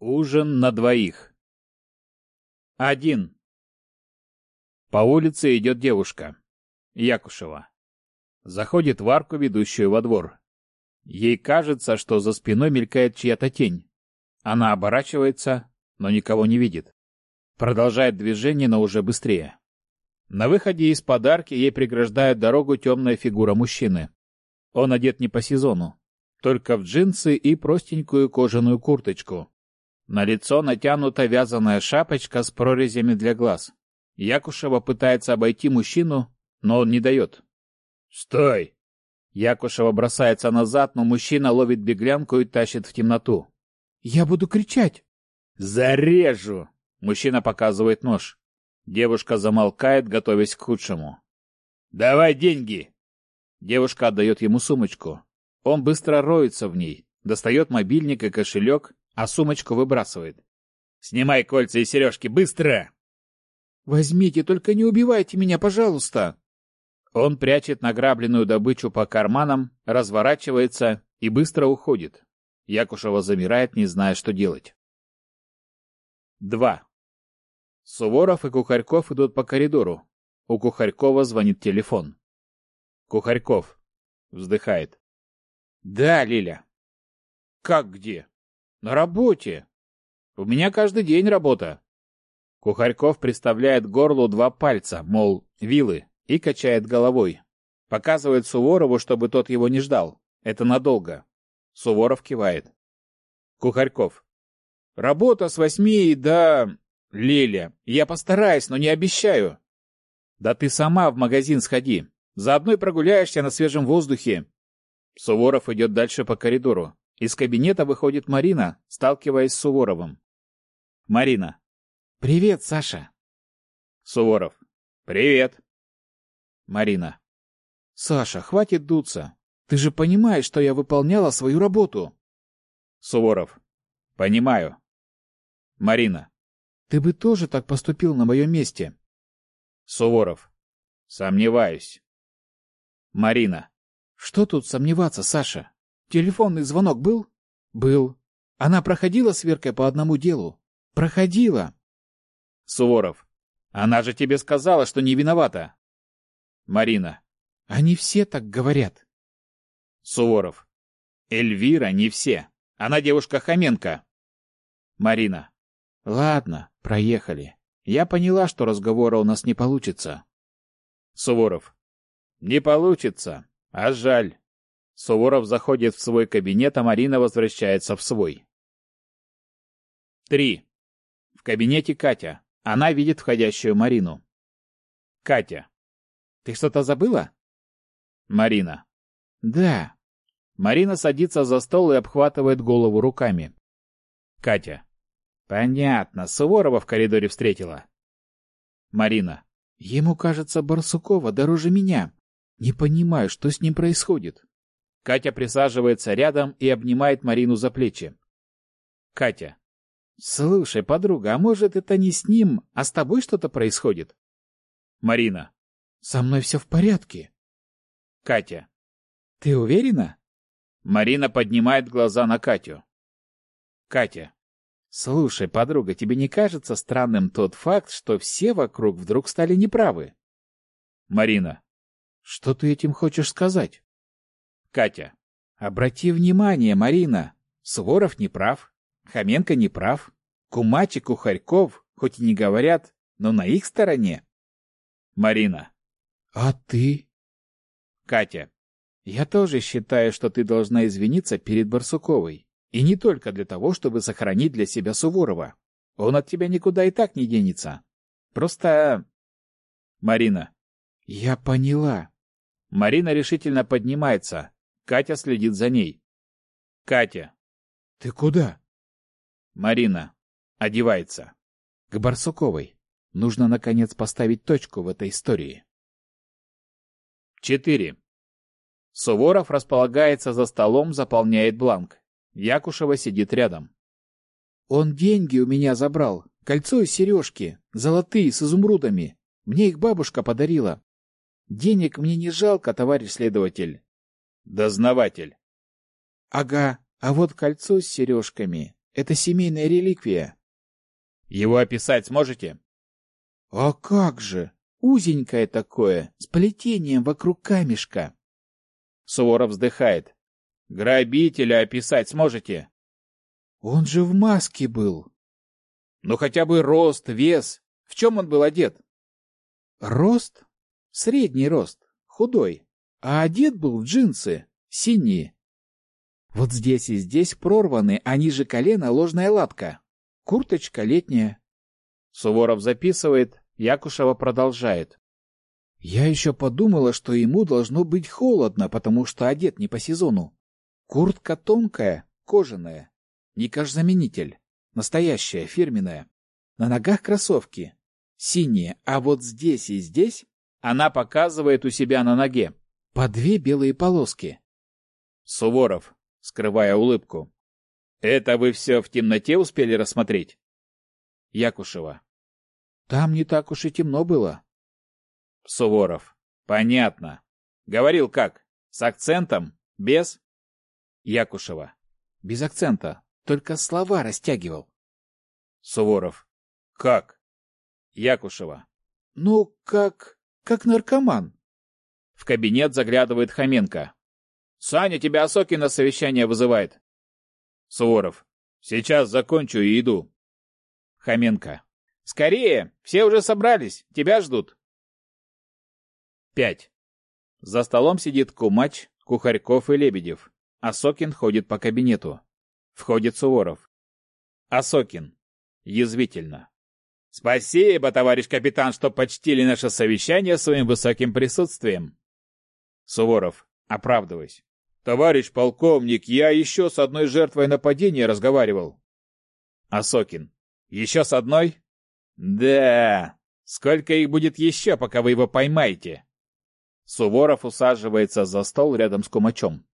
Ужин на двоих. Один. По улице идет девушка. Якушева. Заходит в арку, ведущую во двор. Ей кажется, что за спиной мелькает чья-то тень. Она оборачивается, но никого не видит. Продолжает движение, но уже быстрее. На выходе из подарки ей преграждает дорогу темная фигура мужчины. Он одет не по сезону, только в джинсы и простенькую кожаную курточку. На лицо натянута вязаная шапочка с прорезями для глаз. Якушева пытается обойти мужчину, но он не дает. «Стой!» Якушева бросается назад, но мужчина ловит беглянку и тащит в темноту. «Я буду кричать!» «Зарежу!» Мужчина показывает нож. Девушка замолкает, готовясь к худшему. «Давай деньги!» Девушка отдает ему сумочку. Он быстро роется в ней, достает мобильник и кошелек, а сумочку выбрасывает. «Снимай кольца и сережки, быстро!» «Возьмите, только не убивайте меня, пожалуйста!» Он прячет награбленную добычу по карманам, разворачивается и быстро уходит. Якушева замирает, не зная, что делать. 2. Суворов и Кухарьков идут по коридору. У Кухарькова звонит телефон. Кухарьков. Вздыхает. Да, Лиля. Как где? На работе. У меня каждый день работа. Кухарьков приставляет горлу два пальца, мол, вилы, и качает головой. Показывает Суворову, чтобы тот его не ждал. Это надолго. Суворов кивает. Кухарьков. Работа с восьми до... Лиля, я постараюсь, но не обещаю. Да ты сама в магазин сходи. Заодно и прогуляешься на свежем воздухе. Суворов идет дальше по коридору. Из кабинета выходит Марина, сталкиваясь с Суворовым. Марина. Привет, Саша. Суворов. Привет. Марина. Саша, хватит дуться. Ты же понимаешь, что я выполняла свою работу. Суворов. Понимаю. Марина. Ты бы тоже так поступил на моем месте. Суворов. Сомневаюсь. Марина. Что тут сомневаться, Саша? Телефонный звонок был? Был. Она проходила с Веркой по одному делу? Проходила. Суворов. Она же тебе сказала, что не виновата. Марина. Они все так говорят. Суворов. Эльвира не все. Она девушка Хоменко. Марина. Ладно, проехали. Я поняла, что разговора у нас не получится. Суворов. Не получится. А жаль. Суворов заходит в свой кабинет, а Марина возвращается в свой. Три. В кабинете Катя. Она видит входящую Марину. Катя. Ты что-то забыла? Марина. Да. Марина садится за стол и обхватывает голову руками. Катя. Понятно, Суворова в коридоре встретила. Марина. Ему кажется Барсукова дороже меня. Не понимаю, что с ним происходит. Катя присаживается рядом и обнимает Марину за плечи. Катя. Слушай, подруга, а может это не с ним, а с тобой что-то происходит? Марина. Со мной все в порядке. Катя. Ты уверена? Марина поднимает глаза на Катю. Катя. Слушай, подруга, тебе не кажется странным тот факт, что все вокруг вдруг стали неправы? Марина. Что ты этим хочешь сказать? Катя. Обрати внимание, Марина. Суворов не прав. Хоменко не прав. Кумач и Кухарьков, хоть и не говорят, но на их стороне. Марина. А ты? Катя. Я тоже считаю, что ты должна извиниться перед Барсуковой. И не только для того, чтобы сохранить для себя Суворова. Он от тебя никуда и так не денется. Просто... Марина. Я поняла. Марина решительно поднимается. Катя следит за ней. Катя. Ты куда? Марина. Одевается. К Барсуковой. Нужно, наконец, поставить точку в этой истории. 4. Суворов располагается за столом, заполняет бланк. Якушева сидит рядом. Он деньги у меня забрал. Кольцо и сережки. Золотые, с изумрудами. Мне их бабушка подарила. Денег мне не жалко, товарищ следователь. Дознаватель. Ага, а вот кольцо с сережками. Это семейная реликвия. Его описать сможете? А как же? Узенькое такое, с плетением вокруг камешка. Суворов вздыхает. Грабителя описать сможете? Он же в маске был. Ну хотя бы рост, вес. В чем он был одет? Рост? Средний рост, худой. А одет был в джинсы, синие. Вот здесь и здесь прорваны, а ниже колена ложная латка. Курточка летняя. Суворов записывает, Якушева продолжает. Я еще подумала, что ему должно быть холодно, потому что одет не по сезону. Куртка тонкая, кожаная. Никаш-заменитель. Настоящая, фирменная. На ногах кроссовки. Синие, а вот здесь и здесь... Она показывает у себя на ноге. По две белые полоски. Суворов, скрывая улыбку. Это вы все в темноте успели рассмотреть? Якушева. Там не так уж и темно было. Суворов. Понятно. Говорил как? С акцентом? Без? Якушева. Без акцента. Только слова растягивал. Суворов. Как? Якушева. Ну, как... как наркоман. В кабинет заглядывает Хоменко. Саня, тебя Осокин на совещание вызывает. Суворов. Сейчас закончу и иду. Хоменко. Скорее, все уже собрались, тебя ждут. Пять. За столом сидит Кумач, Кухарьков и Лебедев. Осокин ходит по кабинету. Входит Суворов. Осокин. Язвительно. Спасибо, товарищ капитан, что почтили наше совещание своим высоким присутствием. Суворов, оправдываясь. Товарищ полковник, я еще с одной жертвой нападения разговаривал. Осокин. Еще с одной? Да. Сколько их будет еще, пока вы его поймаете? Суворов усаживается за стол рядом с Кумачом.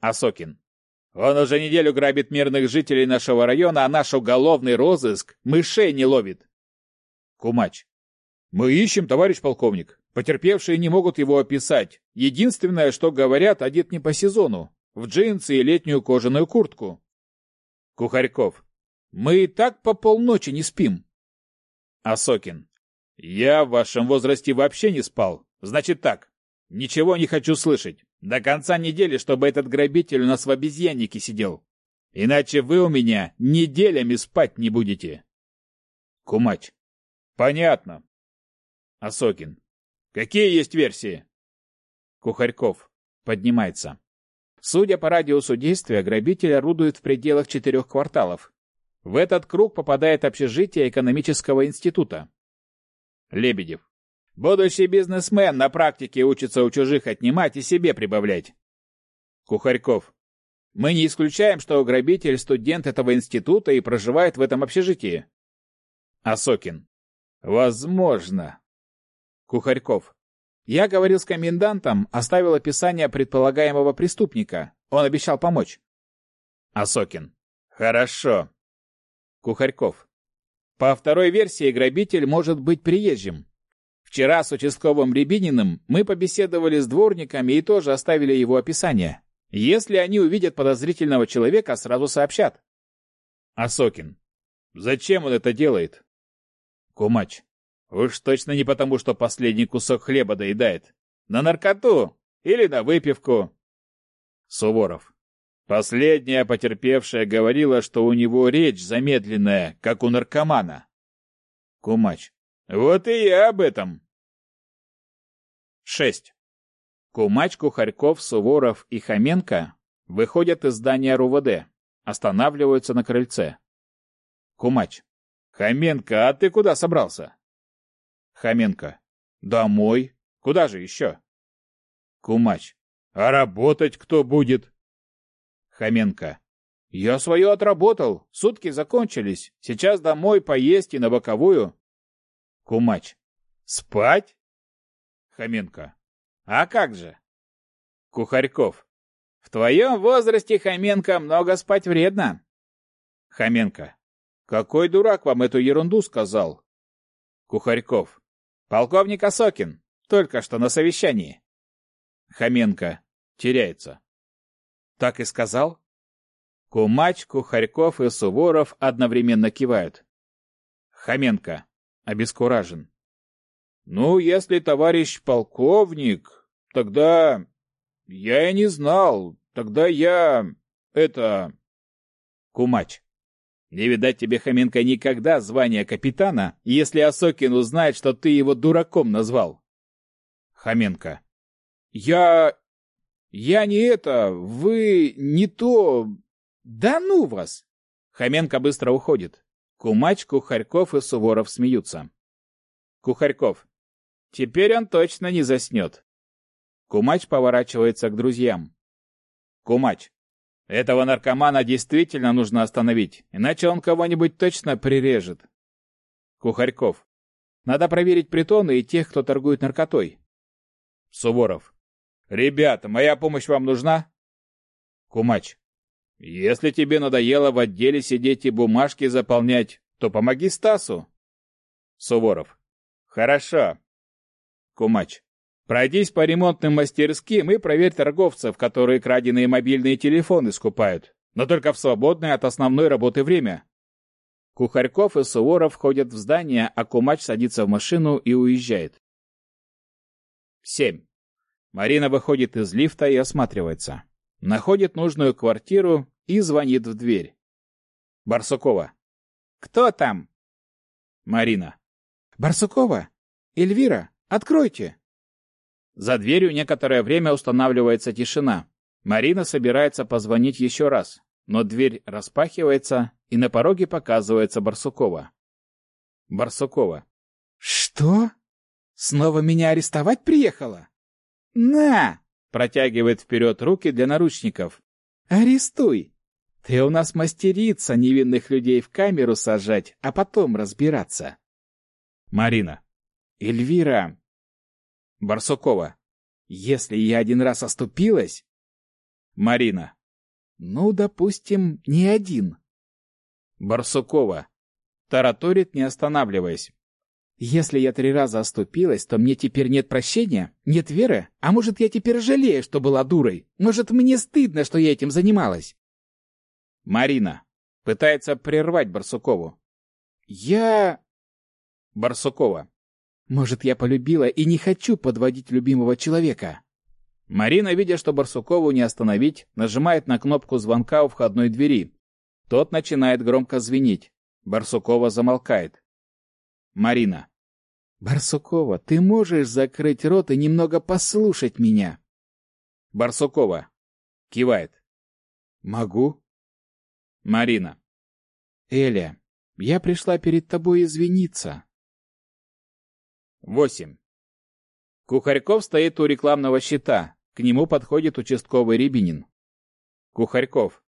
Осокин. Он уже неделю грабит мирных жителей нашего района, а наш уголовный розыск мышей не ловит. Кумач. Мы ищем, товарищ полковник. Потерпевшие не могут его описать. Единственное, что говорят, одет не по сезону. В джинсы и летнюю кожаную куртку. Кухарьков. Мы и так по полночи не спим. Осокин. Я в вашем возрасте вообще не спал. Значит так. Ничего не хочу слышать. До конца недели, чтобы этот грабитель у нас в обезьяннике сидел. Иначе вы у меня неделями спать не будете. Кумач. Понятно. Осокин. Какие есть версии? Кухарьков. Поднимается. Судя по радиусу действия, грабитель орудует в пределах четырех кварталов. В этот круг попадает общежитие экономического института. Лебедев. Будущий бизнесмен на практике учится у чужих отнимать и себе прибавлять. Кухарьков. Мы не исключаем, что грабитель студент этого института и проживает в этом общежитии. Осокин. Возможно. Кухарьков. Я говорил с комендантом, оставил описание предполагаемого преступника. Он обещал помочь. Осокин. Хорошо. Кухарьков. По второй версии, грабитель может быть приезжим. Вчера с участковым Рябининым мы побеседовали с дворниками и тоже оставили его описание. Если они увидят подозрительного человека, сразу сообщат. Осокин. Зачем он это делает? Кумач. Уж точно не потому, что последний кусок хлеба доедает. На наркоту или на выпивку. Суворов. Последняя потерпевшая говорила, что у него речь замедленная, как у наркомана. Кумач. Вот и я об этом. 6. Кумач, Кухарьков, Суворов и Хоменко выходят из здания РУВД, останавливаются на крыльце. Кумач. Хоменко, а ты куда собрался? Хоменко. Домой. Куда же еще? Кумач. А работать кто будет? Хоменко. Я свое отработал. Сутки закончились. Сейчас домой поесть и на боковую. Кумач. Спать? Хоменко. А как же? Кухарьков. В твоем возрасте, Хоменко, много спать вредно. Хоменко. Какой дурак вам эту ерунду сказал? Кухарьков. Полковник Осокин. Только что на совещании. Хоменко. Теряется. Так и сказал? Кумач, Кухарьков и Суворов одновременно кивают. Хоменко. Обескуражен. Ну, если товарищ полковник, тогда... Я и не знал. Тогда я... Это... Кумач. Не видать тебе, Хоменко, никогда звания капитана, если Осокин узнает, что ты его дураком назвал. Хоменко. Я... Я не это... Вы не то... Да ну вас! Хоменко быстро уходит. Кумач, Кухарьков и Суворов смеются. Кухарьков. Теперь он точно не заснет. Кумач поворачивается к друзьям. Кумач. Этого наркомана действительно нужно остановить, иначе он кого-нибудь точно прирежет. Кухарьков. Надо проверить притоны и тех, кто торгует наркотой. Суворов. Ребята, моя помощь вам нужна? Кумач. Если тебе надоело в отделе сидеть и бумажки заполнять, то помоги Стасу. Суворов. Хорошо. Кумач. Пройдись по ремонтным мастерским и проверь торговцев, которые краденые мобильные телефоны скупают, но только в свободное от основной работы время. Кухарьков и Суворов входят в здание, а Кумач садится в машину и уезжает. 7. Марина выходит из лифта и осматривается. Находит нужную квартиру и звонит в дверь. Барсукова. «Кто там?» Марина. «Барсукова! Эльвира, откройте!» За дверью некоторое время устанавливается тишина. Марина собирается позвонить еще раз, но дверь распахивается, и на пороге показывается Барсукова. Барсукова. «Что? Снова меня арестовать приехала?» «На!» — протягивает вперед руки для наручников. «Арестуй! Ты у нас мастерица невинных людей в камеру сажать, а потом разбираться». Марина. «Эльвира!» Барсукова. «Если я один раз оступилась...» Марина. «Ну, допустим, не один». Барсукова. Тараторит, не останавливаясь. «Если я три раза оступилась, то мне теперь нет прощения? Нет веры? А может, я теперь жалею, что была дурой? Может, мне стыдно, что я этим занималась?» Марина. Пытается прервать Барсукову. «Я...» Барсукова. «Может, я полюбила и не хочу подводить любимого человека?» Марина, видя, что Барсукову не остановить, нажимает на кнопку звонка у входной двери. Тот начинает громко звенеть. Барсукова замолкает. Марина. «Барсукова, ты можешь закрыть рот и немного послушать меня?» Барсукова. Кивает. «Могу». Марина. «Эля, я пришла перед тобой извиниться». 8. Кухарьков стоит у рекламного щита. К нему подходит участковый Рябинин. Кухарьков.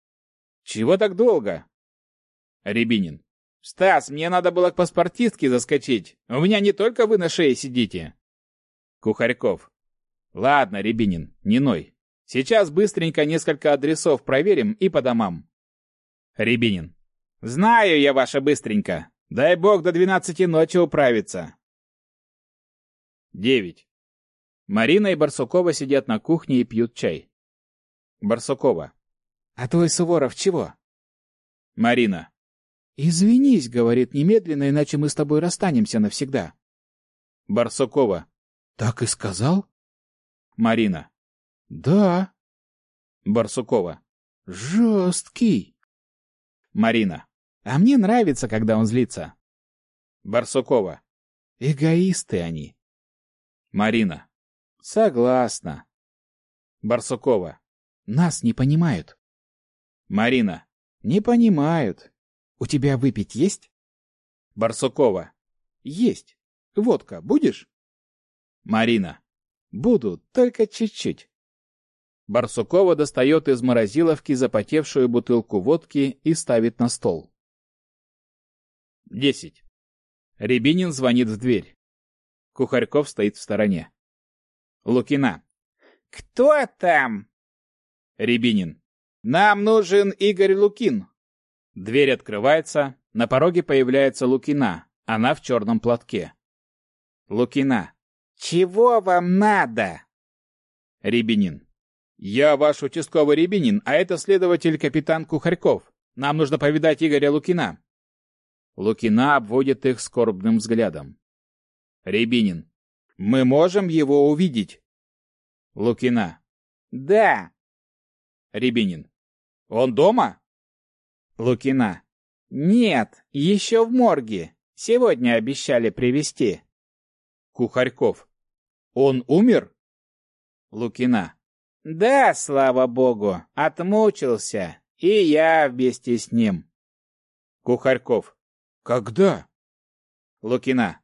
Чего так долго? Рябинин. Стас, мне надо было к паспортистке заскочить. У меня не только вы на шее сидите. Кухарьков. Ладно, Рябинин, не ной. Сейчас быстренько несколько адресов проверим и по домам. Рябинин. Знаю я ваше быстренько. Дай бог до двенадцати ночи управиться. 9. Марина и Барсукова сидят на кухне и пьют чай. Барсукова. «А твой Суворов чего?» Марина. «Извинись», — говорит немедленно, иначе мы с тобой расстанемся навсегда. Барсукова. «Так и сказал?» Марина. «Да». Барсукова. «Жесткий». Марина. «А мне нравится, когда он злится». Барсукова. «Эгоисты они». Марина. Согласна. Барсукова. Нас не понимают. Марина. Не понимают. У тебя выпить есть? Барсукова. Есть. Водка будешь? Марина. Буду, только чуть-чуть. Барсукова достает из морозиловки запотевшую бутылку водки и ставит на стол. 10. Рябинин звонит в дверь. Кухарьков стоит в стороне. Лукина. «Кто там?» Рябинин. «Нам нужен Игорь Лукин». Дверь открывается, на пороге появляется Лукина, она в черном платке. Лукина. «Чего вам надо?» Рябинин. Я ваш участковый Рябинин, а это следователь капитан Кухарьков. Нам нужно повидать Игоря Лукина. Лукина обводит их скорбным взглядом. Рябинин. Мы можем его увидеть? Лукина. Да. Рябинин. Он дома? Лукина. Нет, еще в морге. Сегодня обещали привезти. Кухарьков. Он умер? Лукина. Да, слава богу, отмучился. И я вместе с ним. Кухарьков. Когда? Лукина.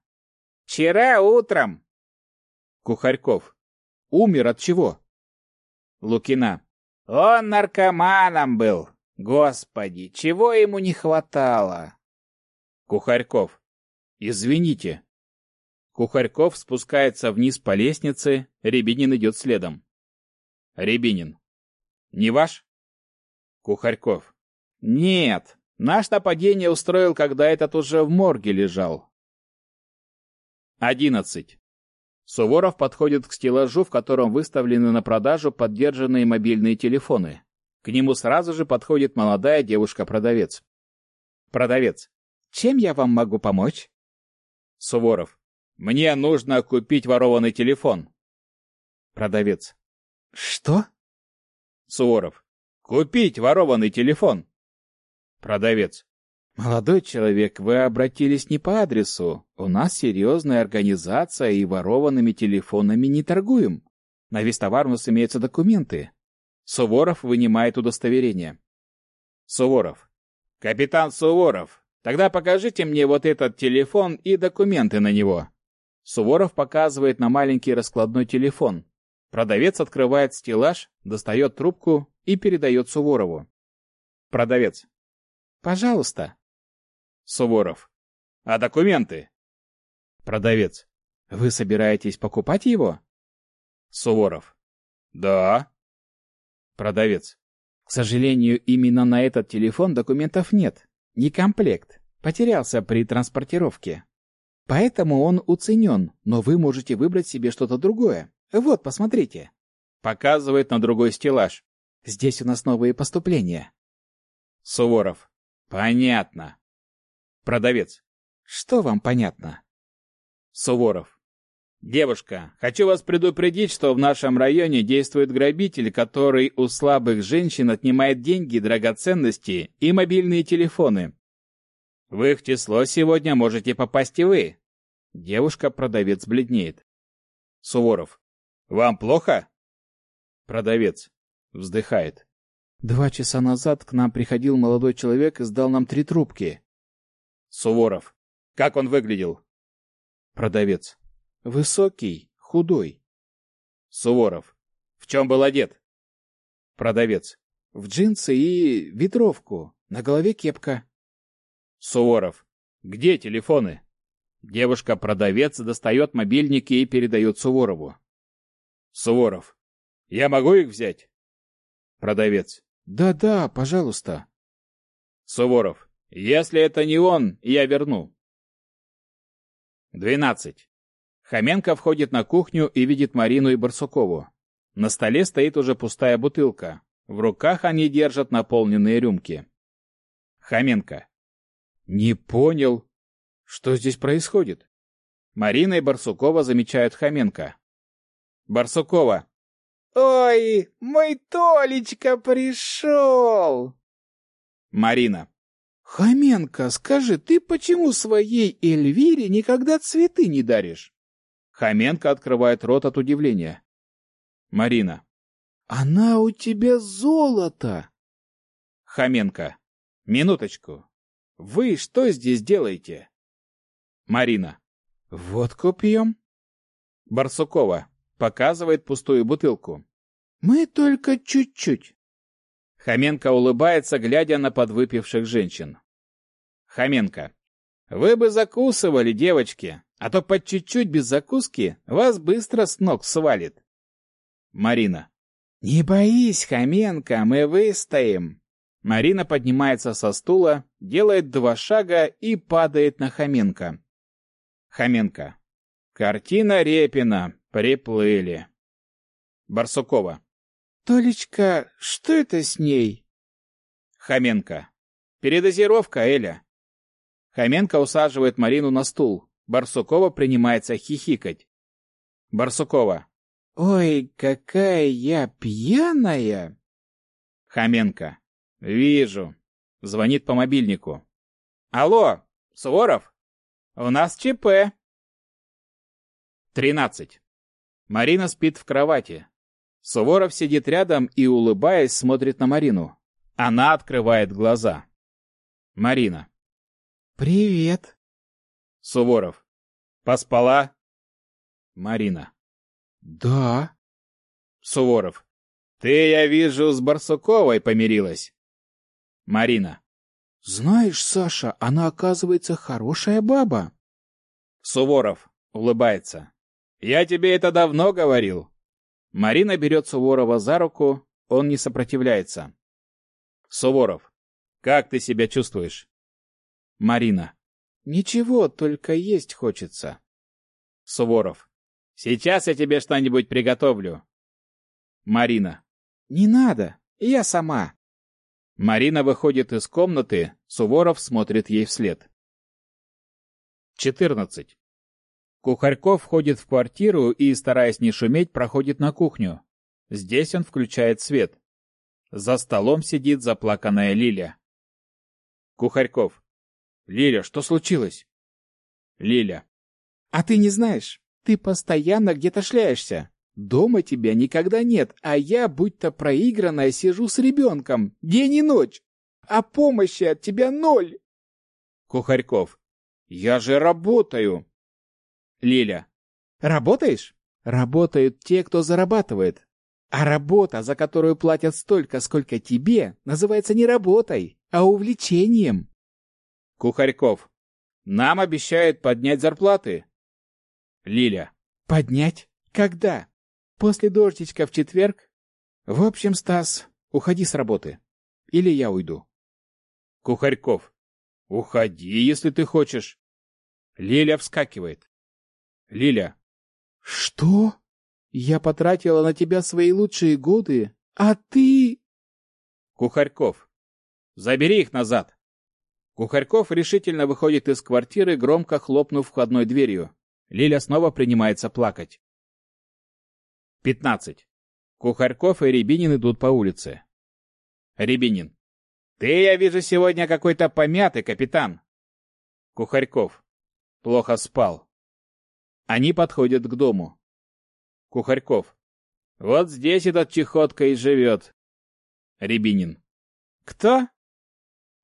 Вчера утром. Кухарьков. Умер от чего? Лукина. Он наркоманом был. Господи, чего ему не хватало? Кухарьков. Извините. Кухарьков спускается вниз по лестнице, Рябинин идет следом. Рябинин. Не ваш? Кухарьков. Нет, наш нападение устроил, когда этот уже в морге лежал. Одиннадцать. Суворов подходит к стеллажу, в котором выставлены на продажу поддержанные мобильные телефоны. К нему сразу же подходит молодая девушка-продавец. Продавец. Чем я вам могу помочь? Суворов. Мне нужно купить ворованный телефон. Продавец. Что? Суворов. Купить ворованный телефон. Продавец. Молодой человек, вы обратились не по адресу. У нас серьезная организация и ворованными телефонами не торгуем. На весь товар у нас имеются документы. Суворов вынимает удостоверение. Суворов. Капитан Суворов, тогда покажите мне вот этот телефон и документы на него. Суворов показывает на маленький раскладной телефон. Продавец открывает стеллаж, достает трубку и передает Суворову. Продавец. Пожалуйста. Суворов. А документы? Продавец. Вы собираетесь покупать его? Суворов. Да. Продавец. К сожалению, именно на этот телефон документов нет. Не комплект. Потерялся при транспортировке. Поэтому он уценен, но вы можете выбрать себе что-то другое. Вот, посмотрите. Показывает на другой стеллаж. Здесь у нас новые поступления. Суворов. Понятно. Продавец. Что вам понятно? Суворов. Девушка, хочу вас предупредить, что в нашем районе действует грабитель, который у слабых женщин отнимает деньги, драгоценности и мобильные телефоны. В их число сегодня можете попасть и вы. Девушка-продавец бледнеет. Суворов. Вам плохо? Продавец. Вздыхает. Два часа назад к нам приходил молодой человек и сдал нам три трубки. Суворов. Как он выглядел? Продавец. Высокий, худой. Суворов. В чем был одет? Продавец. В джинсы и ветровку. На голове кепка. Суворов. Где телефоны? Девушка-продавец достает мобильники и передает Суворову. Суворов. Я могу их взять? Продавец. Да-да, пожалуйста. Суворов. Если это не он, я верну. Двенадцать. Хоменко входит на кухню и видит Марину и Барсукову. На столе стоит уже пустая бутылка. В руках они держат наполненные рюмки. Хоменко. Не понял. Что здесь происходит? Марина и Барсукова замечают Хоменко. Барсукова. Ой, мой Толечка пришел! Марина. Хоменко, скажи, ты почему своей Эльвире никогда цветы не даришь? Хоменко открывает рот от удивления. Марина. Она у тебя золото. Хоменко. Минуточку. Вы что здесь делаете? Марина. Водку пьем? Барсукова. Показывает пустую бутылку. Мы только чуть-чуть. Хоменко улыбается, глядя на подвыпивших женщин. Хоменко. Вы бы закусывали, девочки, а то по чуть-чуть без закуски вас быстро с ног свалит. Марина. Не боись, Хоменко, мы выстоим. Марина поднимается со стула, делает два шага и падает на Хоменко. Хоменко. Картина Репина. Приплыли. Барсукова. Толечка, что это с ней? Хоменко. Передозировка, Эля. Хоменко усаживает Марину на стул. Барсукова принимается хихикать. Барсукова. Ой, какая я пьяная! Хоменко. Вижу. Звонит по мобильнику. Алло, Суворов? У нас ЧП. Тринадцать. Марина спит в кровати. Суворов сидит рядом и, улыбаясь, смотрит на Марину. Она открывает глаза. Марина. «Привет». Суворов. «Поспала?» Марина. «Да». Суворов. «Ты, я вижу, с Барсуковой помирилась». Марина. «Знаешь, Саша, она, оказывается, хорошая баба». Суворов улыбается. «Я тебе это давно говорил». Марина берет Суворова за руку, он не сопротивляется. Суворов. Как ты себя чувствуешь? Марина. Ничего, только есть хочется. Суворов. Сейчас я тебе что-нибудь приготовлю. Марина. Не надо, я сама. Марина выходит из комнаты, Суворов смотрит ей вслед. 14. Кухарьков входит в квартиру и, стараясь не шуметь, проходит на кухню. Здесь он включает свет. За столом сидит заплаканная Лиля. Кухарьков. Лиля, что случилось? Лиля. А ты не знаешь? Ты постоянно где-то шляешься. Дома тебя никогда нет, а я, будь-то проигранная, сижу с ребенком, день и ночь. А помощи от тебя ноль. Кухарьков. Я же работаю. Лиля. Работаешь? Работают те, кто зарабатывает. А работа, за которую платят столько, сколько тебе, называется не работой, а увлечением. Кухарьков. Нам обещают поднять зарплаты. Лиля. Поднять? Когда? После дождичка в четверг? В общем, Стас, уходи с работы. Или я уйду. Кухарьков. Уходи, если ты хочешь. Лиля вскакивает. Лиля. Что? Я потратила на тебя свои лучшие годы, а ты... Кухарьков. Забери их назад. Кухарьков решительно выходит из квартиры, громко хлопнув входной дверью. Лиля снова принимается плакать. 15. Кухарьков и Рябинин идут по улице. Рябинин. Ты, я вижу, сегодня какой-то помятый, капитан. Кухарьков. Плохо спал. Они подходят к дому. Кухарьков. Вот здесь этот чехотка и живет. Рябинин. Кто?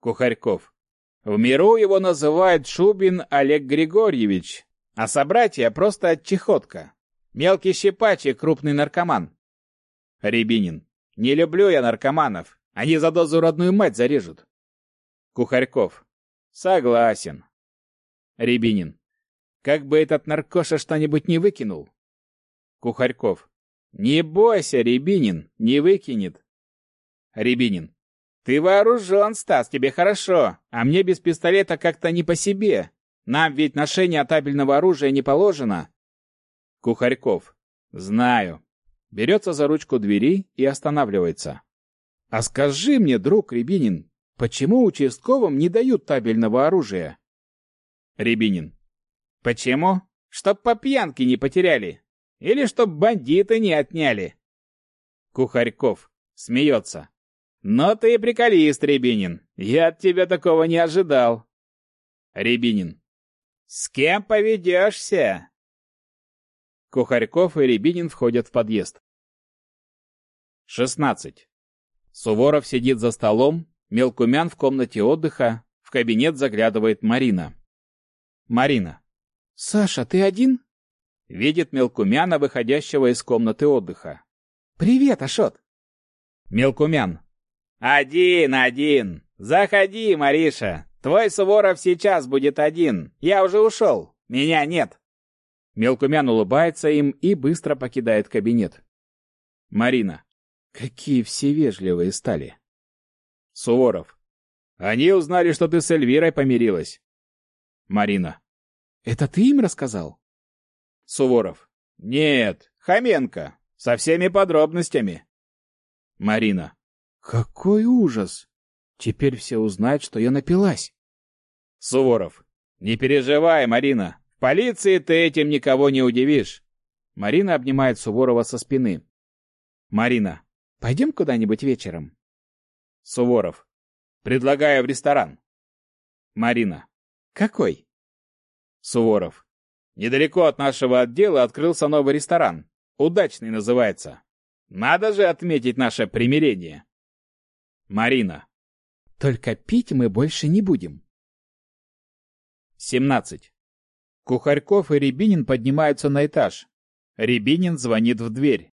Кухарьков. В миру его называют Шубин Олег Григорьевич, а собратья просто от чехотка. Мелкий щипач и крупный наркоман. Рябинин. Не люблю я наркоманов. Они за дозу родную мать зарежут. Кухарьков. Согласен. Рябинин. Как бы этот наркоша что-нибудь не выкинул. Кухарьков. Не бойся, Рябинин, не выкинет. Рябинин. Ты вооружен, Стас, тебе хорошо, а мне без пистолета как-то не по себе. Нам ведь ношение табельного оружия не положено. Кухарьков. Знаю. Берется за ручку двери и останавливается. А скажи мне, друг Рябинин, почему участковым не дают табельного оружия? Рябинин. Почему? Чтоб по пьянке не потеряли. Или чтоб бандиты не отняли. Кухарьков смеется. Но ты приколист, Рябинин. Я от тебя такого не ожидал. Рябинин. С кем поведешься? Кухарьков и Рябинин входят в подъезд. 16. Суворов сидит за столом, Мелкумян в комнате отдыха, в кабинет заглядывает Марина. Марина. «Саша, ты один?» Видит Мелкумяна, выходящего из комнаты отдыха. «Привет, Ашот!» Мелкумян. «Один, один! Заходи, Мариша! Твой Суворов сейчас будет один. Я уже ушел. Меня нет!» Мелкумян улыбается им и быстро покидает кабинет. Марина. Какие все вежливые стали. Суворов. Они узнали, что ты с Эльвирой помирилась. Марина. Это ты им рассказал? Суворов. Нет, Хоменко. Со всеми подробностями. Марина. Какой ужас! Теперь все узнают, что я напилась. Суворов. Не переживай, Марина. В полиции ты этим никого не удивишь. Марина обнимает Суворова со спины. Марина. Пойдем куда-нибудь вечером. Суворов. Предлагаю в ресторан. Марина. Какой? Суворов. Недалеко от нашего отдела открылся новый ресторан. Удачный называется. Надо же отметить наше примирение. Марина. Только пить мы больше не будем. 17. Кухарьков и Рябинин поднимаются на этаж. Рябинин звонит в дверь.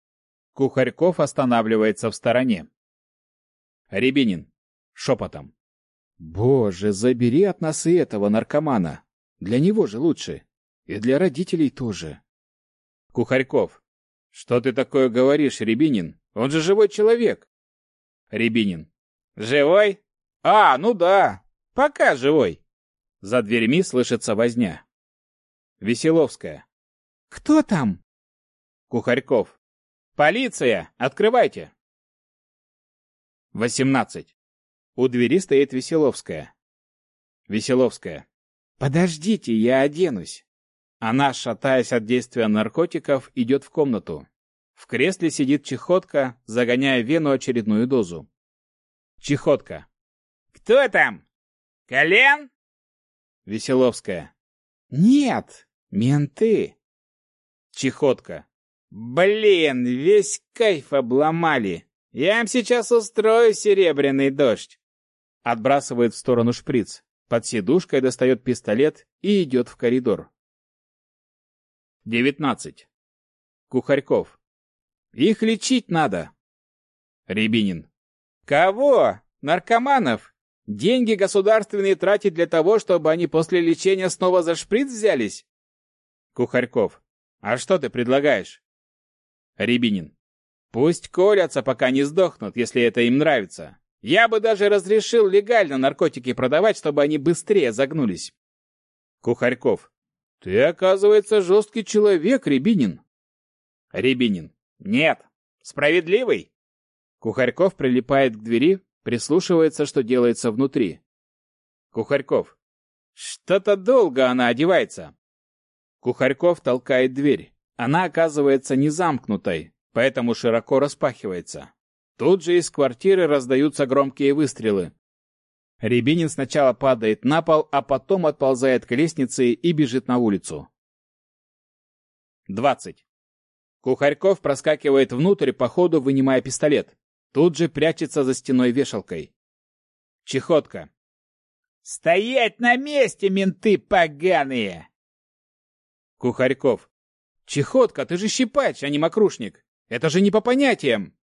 Кухарьков останавливается в стороне. Рябинин. Шепотом. Боже, забери от нас и этого наркомана. Для него же лучше. И для родителей тоже. Кухарьков. Что ты такое говоришь, Рябинин? Он же живой человек. Рябинин. Живой? А, ну да. Пока живой. За дверьми слышится возня. Веселовская. Кто там? Кухарьков. Полиция! Открывайте! 18. У двери стоит Веселовская. Веселовская. Подождите, я оденусь. Она, шатаясь от действия наркотиков, идет в комнату. В кресле сидит чехотка, загоняя вену очередную дозу. Чехотка. «Кто там? Колен?» Веселовская. «Нет, менты». Чехотка. «Блин, весь кайф обломали. Я им сейчас устрою серебряный дождь». Отбрасывает в сторону шприц. Под сидушкой достает пистолет и идет в коридор. 19. Кухарьков. Их лечить надо. Рябинин. Кого? Наркоманов? Деньги государственные тратить для того, чтобы они после лечения снова за шприц взялись? Кухарьков. А что ты предлагаешь? Рябинин. Пусть колятся, пока не сдохнут, если это им нравится. Я бы даже разрешил легально наркотики продавать, чтобы они быстрее загнулись. Кухарьков. Ты, оказывается, жесткий человек, Рябинин. Рябинин. Нет. Справедливый. Кухарьков прилипает к двери, прислушивается, что делается внутри. Кухарьков. Что-то долго она одевается. Кухарьков толкает дверь. Она оказывается не замкнутой, поэтому широко распахивается. Тут же из квартиры раздаются громкие выстрелы. Рябинин сначала падает на пол, а потом отползает к лестнице и бежит на улицу. 20. Кухарьков проскакивает внутрь, по ходу вынимая пистолет. Тут же прячется за стеной вешалкой. Чехотка. «Стоять на месте, менты поганые!» Кухарьков. «Чехотка, ты же щипач, а не мокрушник. Это же не по понятиям!»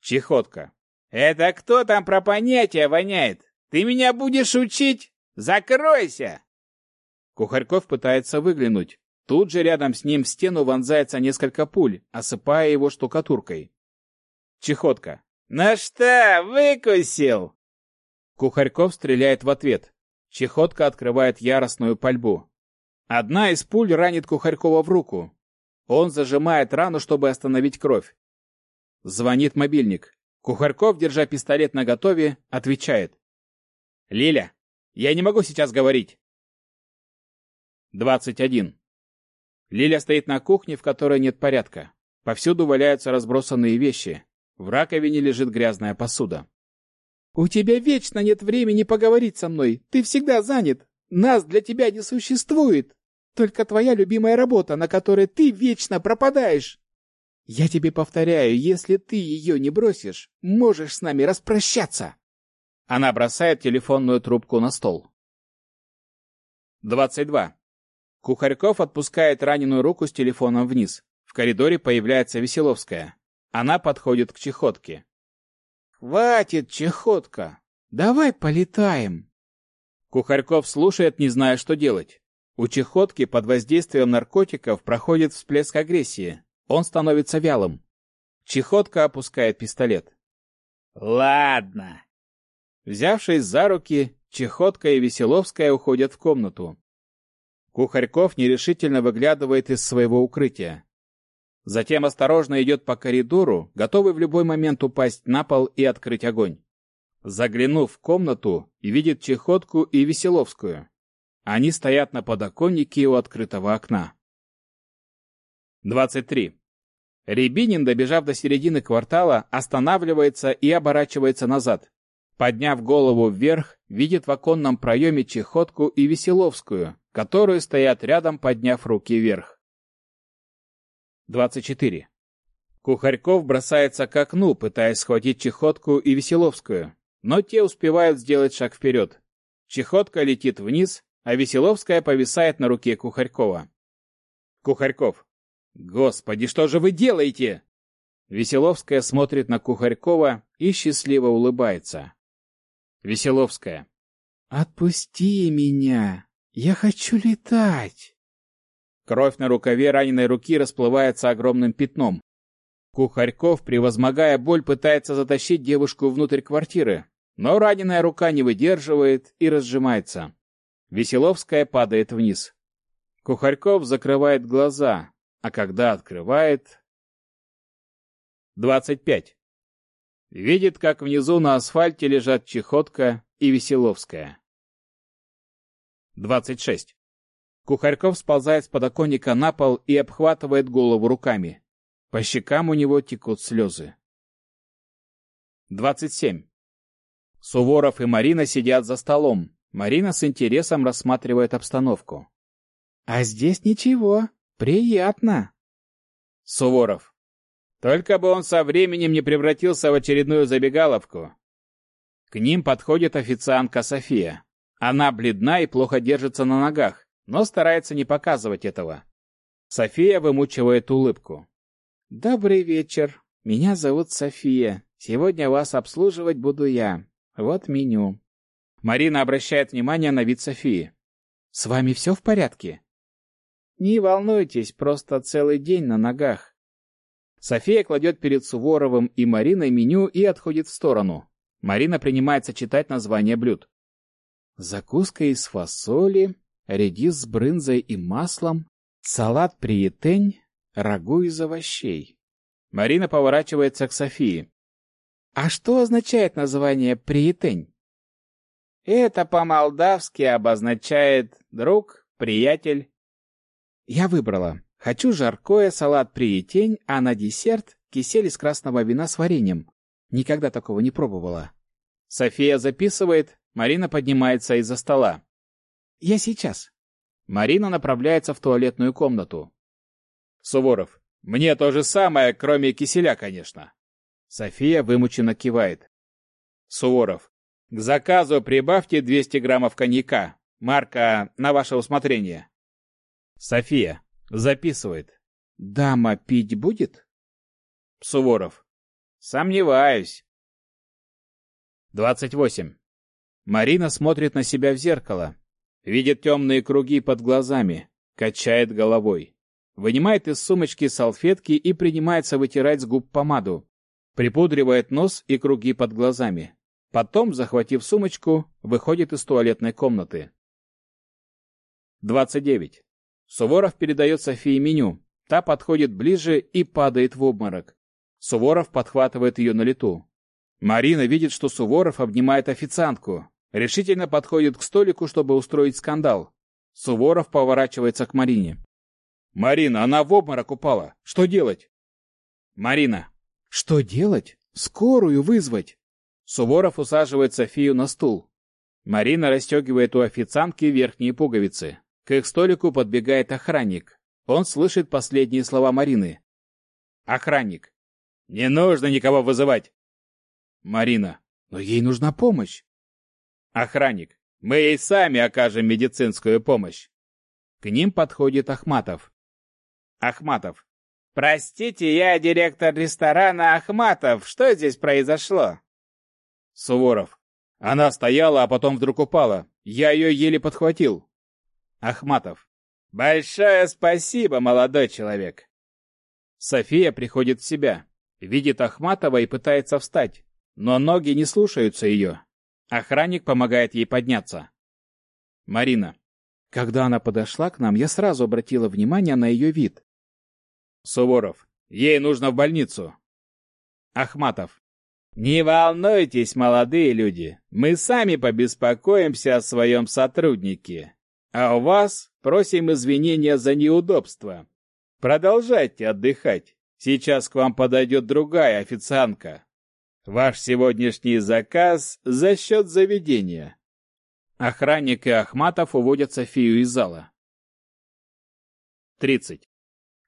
Чехотка. «Это кто там про понятия воняет? Ты меня будешь учить? Закройся!» Кухарьков пытается выглянуть. Тут же рядом с ним в стену вонзается несколько пуль, осыпая его штукатуркой. Чехотка. «Ну что, выкусил?» Кухарьков стреляет в ответ. Чехотка открывает яростную пальбу. Одна из пуль ранит Кухарькова в руку. Он зажимает рану, чтобы остановить кровь. Звонит мобильник. Кухарьков, держа пистолет наготове, отвечает. «Лиля, я не могу сейчас говорить». 21. Лиля стоит на кухне, в которой нет порядка. Повсюду валяются разбросанные вещи. В раковине лежит грязная посуда. «У тебя вечно нет времени поговорить со мной. Ты всегда занят. Нас для тебя не существует. Только твоя любимая работа, на которой ты вечно пропадаешь. Я тебе повторяю, если ты ее не бросишь, можешь с нами распрощаться. Она бросает телефонную трубку на стол. 22. Кухарьков отпускает раненую руку с телефоном вниз. В коридоре появляется Веселовская. Она подходит к чехотке. «Хватит, чехотка! Давай полетаем!» Кухарьков слушает, не зная, что делать. У чехотки под воздействием наркотиков проходит всплеск агрессии. Он становится вялым. Чехотка опускает пистолет. «Ладно». Взявшись за руки, Чехотка и Веселовская уходят в комнату. Кухарьков нерешительно выглядывает из своего укрытия. Затем осторожно идет по коридору, готовый в любой момент упасть на пол и открыть огонь. Заглянув в комнату, видит Чехотку и Веселовскую. Они стоят на подоконнике у открытого окна. 23. Рябинин, добежав до середины квартала, останавливается и оборачивается назад. Подняв голову вверх, видит в оконном проеме Чехотку и Веселовскую, которые стоят рядом, подняв руки вверх. 24. Кухарьков бросается к окну, пытаясь схватить Чехотку и Веселовскую, но те успевают сделать шаг вперед. Чехотка летит вниз, а Веселовская повисает на руке Кухарькова. Кухарьков. «Господи, что же вы делаете?» Веселовская смотрит на Кухарькова и счастливо улыбается. Веселовская. «Отпусти меня! Я хочу летать!» Кровь на рукаве раненой руки расплывается огромным пятном. Кухарьков, превозмогая боль, пытается затащить девушку внутрь квартиры, но раненая рука не выдерживает и разжимается. Веселовская падает вниз. Кухарьков закрывает глаза, а когда открывает... 25. Видит, как внизу на асфальте лежат Чехотка и Веселовская. 26. Кухарьков сползает с подоконника на пол и обхватывает голову руками. По щекам у него текут слезы. 27. Суворов и Марина сидят за столом. Марина с интересом рассматривает обстановку. «А здесь ничего. Приятно. Суворов. Только бы он со временем не превратился в очередную забегаловку. К ним подходит официантка София. Она бледна и плохо держится на ногах, но старается не показывать этого. София вымучивает улыбку. «Добрый вечер. Меня зовут София. Сегодня вас обслуживать буду я. Вот меню». Марина обращает внимание на вид Софии. «С вами все в порядке?» Не волнуйтесь, просто целый день на ногах. София кладет перед Суворовым и Мариной меню и отходит в сторону. Марина принимается читать название блюд. Закуска из фасоли, редис с брынзой и маслом, салат приетень, рагу из овощей. Марина поворачивается к Софии. А что означает название приетень? Это по-молдавски обозначает друг, приятель, я выбрала. Хочу жаркое, салат приетень, а на десерт кисель из красного вина с вареньем. Никогда такого не пробовала. София записывает, Марина поднимается из-за стола. Я сейчас. Марина направляется в туалетную комнату. Суворов. Мне то же самое, кроме киселя, конечно. София вымученно кивает. Суворов. К заказу прибавьте 200 граммов коньяка. Марка на ваше усмотрение. София. Записывает. Дама пить будет? Суворов. Сомневаюсь. 28. Марина смотрит на себя в зеркало. Видит темные круги под глазами. Качает головой. Вынимает из сумочки салфетки и принимается вытирать с губ помаду. Припудривает нос и круги под глазами. Потом, захватив сумочку, выходит из туалетной комнаты. 29. Суворов передает Софии меню. Та подходит ближе и падает в обморок. Суворов подхватывает ее на лету. Марина видит, что Суворов обнимает официантку. Решительно подходит к столику, чтобы устроить скандал. Суворов поворачивается к Марине. «Марина, она в обморок упала. Что делать?» «Марина». «Что делать? Скорую вызвать?» Суворов усаживает Софию на стул. Марина расстегивает у официантки верхние пуговицы. К их столику подбегает охранник. Он слышит последние слова Марины. Охранник. «Не нужно никого вызывать!» Марина. «Но ей нужна помощь!» Охранник. «Мы ей сами окажем медицинскую помощь!» К ним подходит Ахматов. Ахматов. «Простите, я директор ресторана Ахматов. Что здесь произошло?» Суворов. Она стояла, а потом вдруг упала. Я ее еле подхватил. Ахматов. Большое спасибо, молодой человек. София приходит в себя, видит Ахматова и пытается встать, но ноги не слушаются ее. Охранник помогает ей подняться. Марина. Когда она подошла к нам, я сразу обратила внимание на ее вид. Суворов. Ей нужно в больницу. Ахматов. Не волнуйтесь, молодые люди. Мы сами побеспокоимся о своем сотруднике. А у вас просим извинения за неудобство. Продолжайте отдыхать. Сейчас к вам подойдет другая официантка. Ваш сегодняшний заказ за счет заведения. Охранник и Ахматов уводят Софию из зала. 30.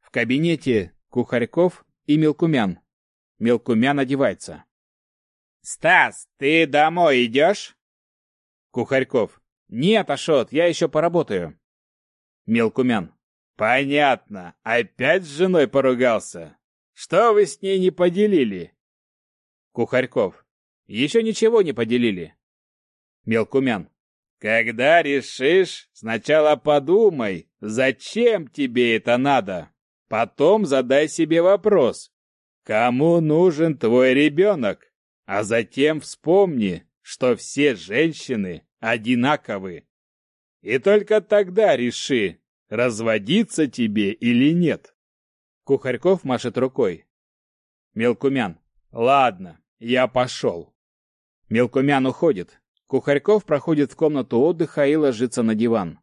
В кабинете Кухарьков и Мелкумян. Мелкумян одевается. «Стас, ты домой идешь?» Кухарьков. «Нет, Ашот, я еще поработаю». Мелкумян. «Понятно. Опять с женой поругался. Что вы с ней не поделили?» Кухарьков. «Еще ничего не поделили». Мелкумян. Когда решишь, сначала подумай, зачем тебе это надо. Потом задай себе вопрос, кому нужен твой ребенок, а затем вспомни, что все женщины одинаковы. И только тогда реши, разводиться тебе или нет. Кухарьков машет рукой. Мелкумян. Ладно, я пошел. Мелкумян уходит. Кухарьков проходит в комнату отдыха и ложится на диван.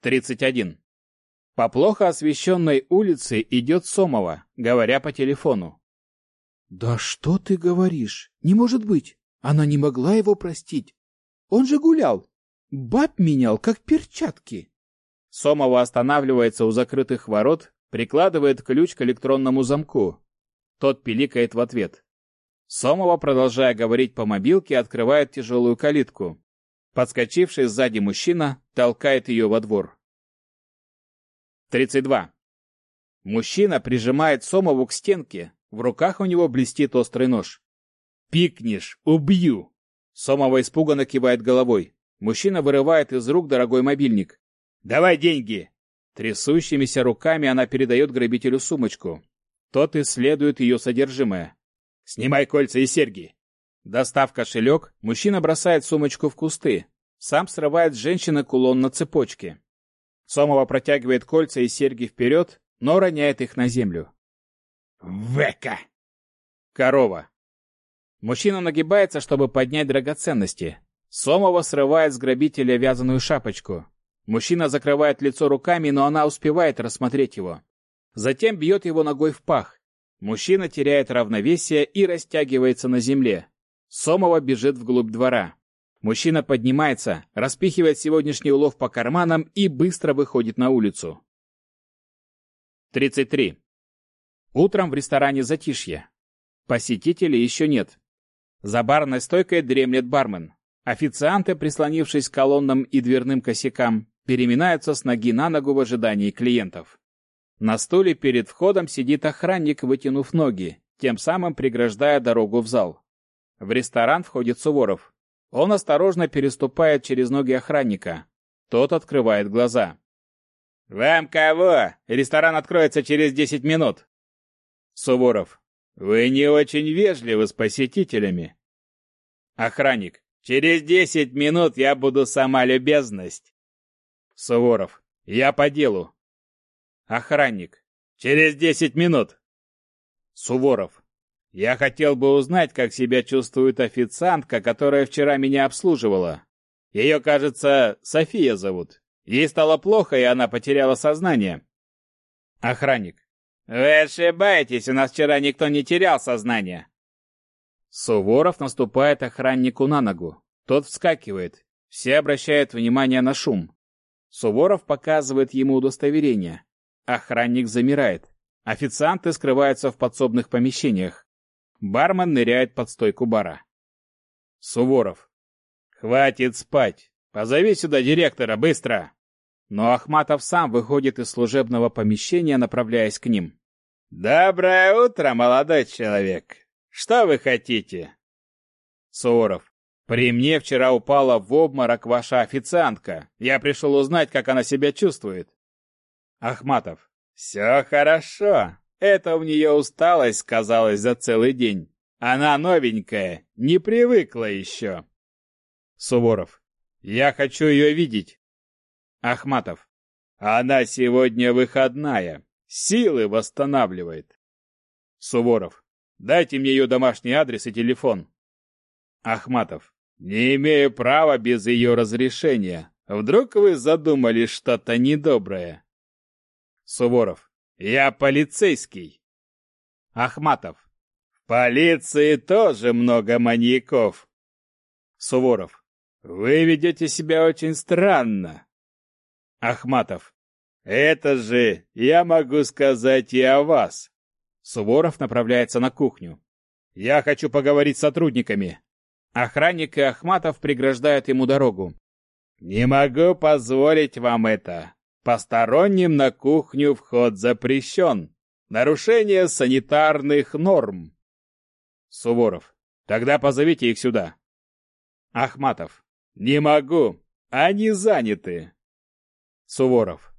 31. По плохо освещенной улице идет Сомова, говоря по телефону. «Да что ты говоришь? Не может быть! Она не могла его простить! Он же гулял! Баб менял, как перчатки!» Сомова останавливается у закрытых ворот, прикладывает ключ к электронному замку. Тот пиликает в ответ. Сомова, продолжая говорить по мобилке, открывает тяжелую калитку. Подскочивший сзади мужчина толкает ее во двор. 32. Мужчина прижимает Сомову к стенке. В руках у него блестит острый нож. «Пикнешь! Убью!» Сомова испуганно кивает головой. Мужчина вырывает из рук дорогой мобильник. «Давай деньги!» Трясущимися руками она передает грабителю сумочку. Тот исследует ее содержимое. Снимай кольца и серьги. Достав кошелек, мужчина бросает сумочку в кусты. Сам срывает с женщины кулон на цепочке. Сомова протягивает кольца и серьги вперед, но роняет их на землю. Века! Корова. Мужчина нагибается, чтобы поднять драгоценности. Сомова срывает с грабителя вязаную шапочку. Мужчина закрывает лицо руками, но она успевает рассмотреть его. Затем бьет его ногой в пах. Мужчина теряет равновесие и растягивается на земле. Сомова бежит вглубь двора. Мужчина поднимается, распихивает сегодняшний улов по карманам и быстро выходит на улицу. 33. Утром в ресторане затишье. Посетителей еще нет. За барной стойкой дремлет бармен. Официанты, прислонившись к колоннам и дверным косякам, переминаются с ноги на ногу в ожидании клиентов. На стуле перед входом сидит охранник, вытянув ноги, тем самым преграждая дорогу в зал. В ресторан входит Суворов. Он осторожно переступает через ноги охранника. Тот открывает глаза. «Вам кого? Ресторан откроется через десять минут». Суворов. «Вы не очень вежливы с посетителями». Охранник. «Через десять минут я буду сама любезность». Суворов. «Я по делу. Охранник. Через десять минут. Суворов. Я хотел бы узнать, как себя чувствует официантка, которая вчера меня обслуживала. Ее, кажется, София зовут. Ей стало плохо, и она потеряла сознание. Охранник. Вы ошибаетесь, у нас вчера никто не терял сознание. Суворов наступает охраннику на ногу. Тот вскакивает. Все обращают внимание на шум. Суворов показывает ему удостоверение. Охранник замирает. Официанты скрываются в подсобных помещениях. Бармен ныряет под стойку бара. Суворов. «Хватит спать! Позови сюда директора, быстро!» Но Ахматов сам выходит из служебного помещения, направляясь к ним. «Доброе утро, молодой человек! Что вы хотите?» Суворов. «При мне вчера упала в обморок ваша официантка. Я пришел узнать, как она себя чувствует». Ахматов. Все хорошо. Это у нее усталость сказалась за целый день. Она новенькая, не привыкла еще. Суворов. Я хочу ее видеть. Ахматов. Она сегодня выходная. силы восстанавливает. Суворов. Дайте мне ее домашний адрес и телефон. Ахматов. Не имею права без ее разрешения. Вдруг вы задумали что-то недоброе? Суворов. Я полицейский. Ахматов. В полиции тоже много маньяков. Суворов. Вы ведете себя очень странно. Ахматов. Это же я могу сказать и о вас. Суворов направляется на кухню. Я хочу поговорить с сотрудниками. Охранник и Ахматов преграждают ему дорогу. Не могу позволить вам это. Посторонним на кухню вход запрещен. Нарушение санитарных норм. Суворов. Тогда позовите их сюда. Ахматов. Не могу. Они заняты. Суворов.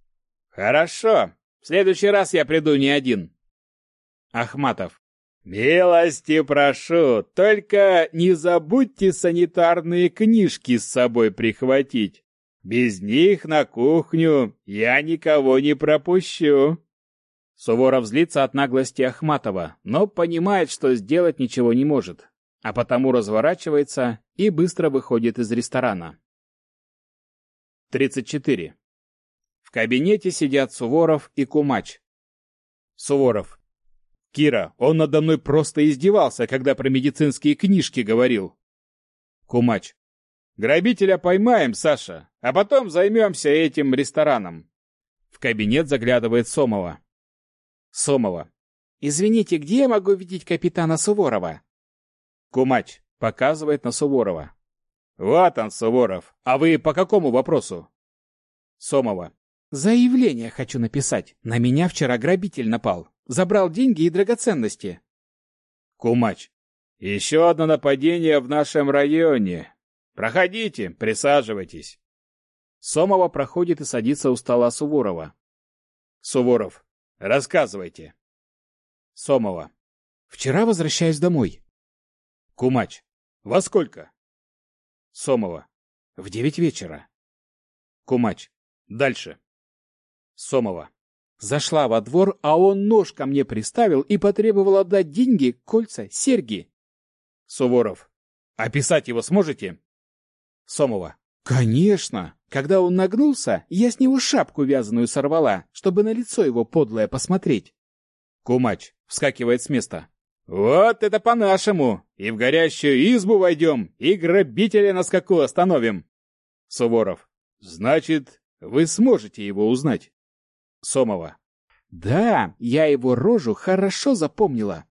Хорошо. В следующий раз я приду не один. Ахматов. «Милости прошу, только не забудьте санитарные книжки с собой прихватить. Без них на кухню я никого не пропущу». Суворов злится от наглости Ахматова, но понимает, что сделать ничего не может, а потому разворачивается и быстро выходит из ресторана. 34. В кабинете сидят Суворов и Кумач. Суворов. Кира, он надо мной просто издевался, когда про медицинские книжки говорил. Кумач. Грабителя поймаем, Саша, а потом займемся этим рестораном. В кабинет заглядывает Сомова. Сомова. Извините, где я могу видеть капитана Суворова? Кумач показывает на Суворова. Вот он, Суворов. А вы по какому вопросу? Сомова. Заявление хочу написать. На меня вчера грабитель напал. Забрал деньги и драгоценности. Кумач. Еще одно нападение в нашем районе. Проходите, присаживайтесь. Сомова проходит и садится у стола Суворова. Суворов. Рассказывайте. Сомова. Вчера возвращаюсь домой. Кумач. Во сколько? Сомова. В девять вечера. Кумач. Дальше. Сомова. Зашла во двор, а он нож ко мне приставил и потребовал отдать деньги, кольца, серьги. Суворов. Описать его сможете? Сомова. Конечно. Когда он нагнулся, я с него шапку вязаную сорвала, чтобы на лицо его подлое посмотреть. Кумач вскакивает с места. Вот это по-нашему. И в горящую избу войдем, и грабителя на скаку остановим. Суворов. Значит, вы сможете его узнать. Сомова. Да, я его рожу хорошо запомнила.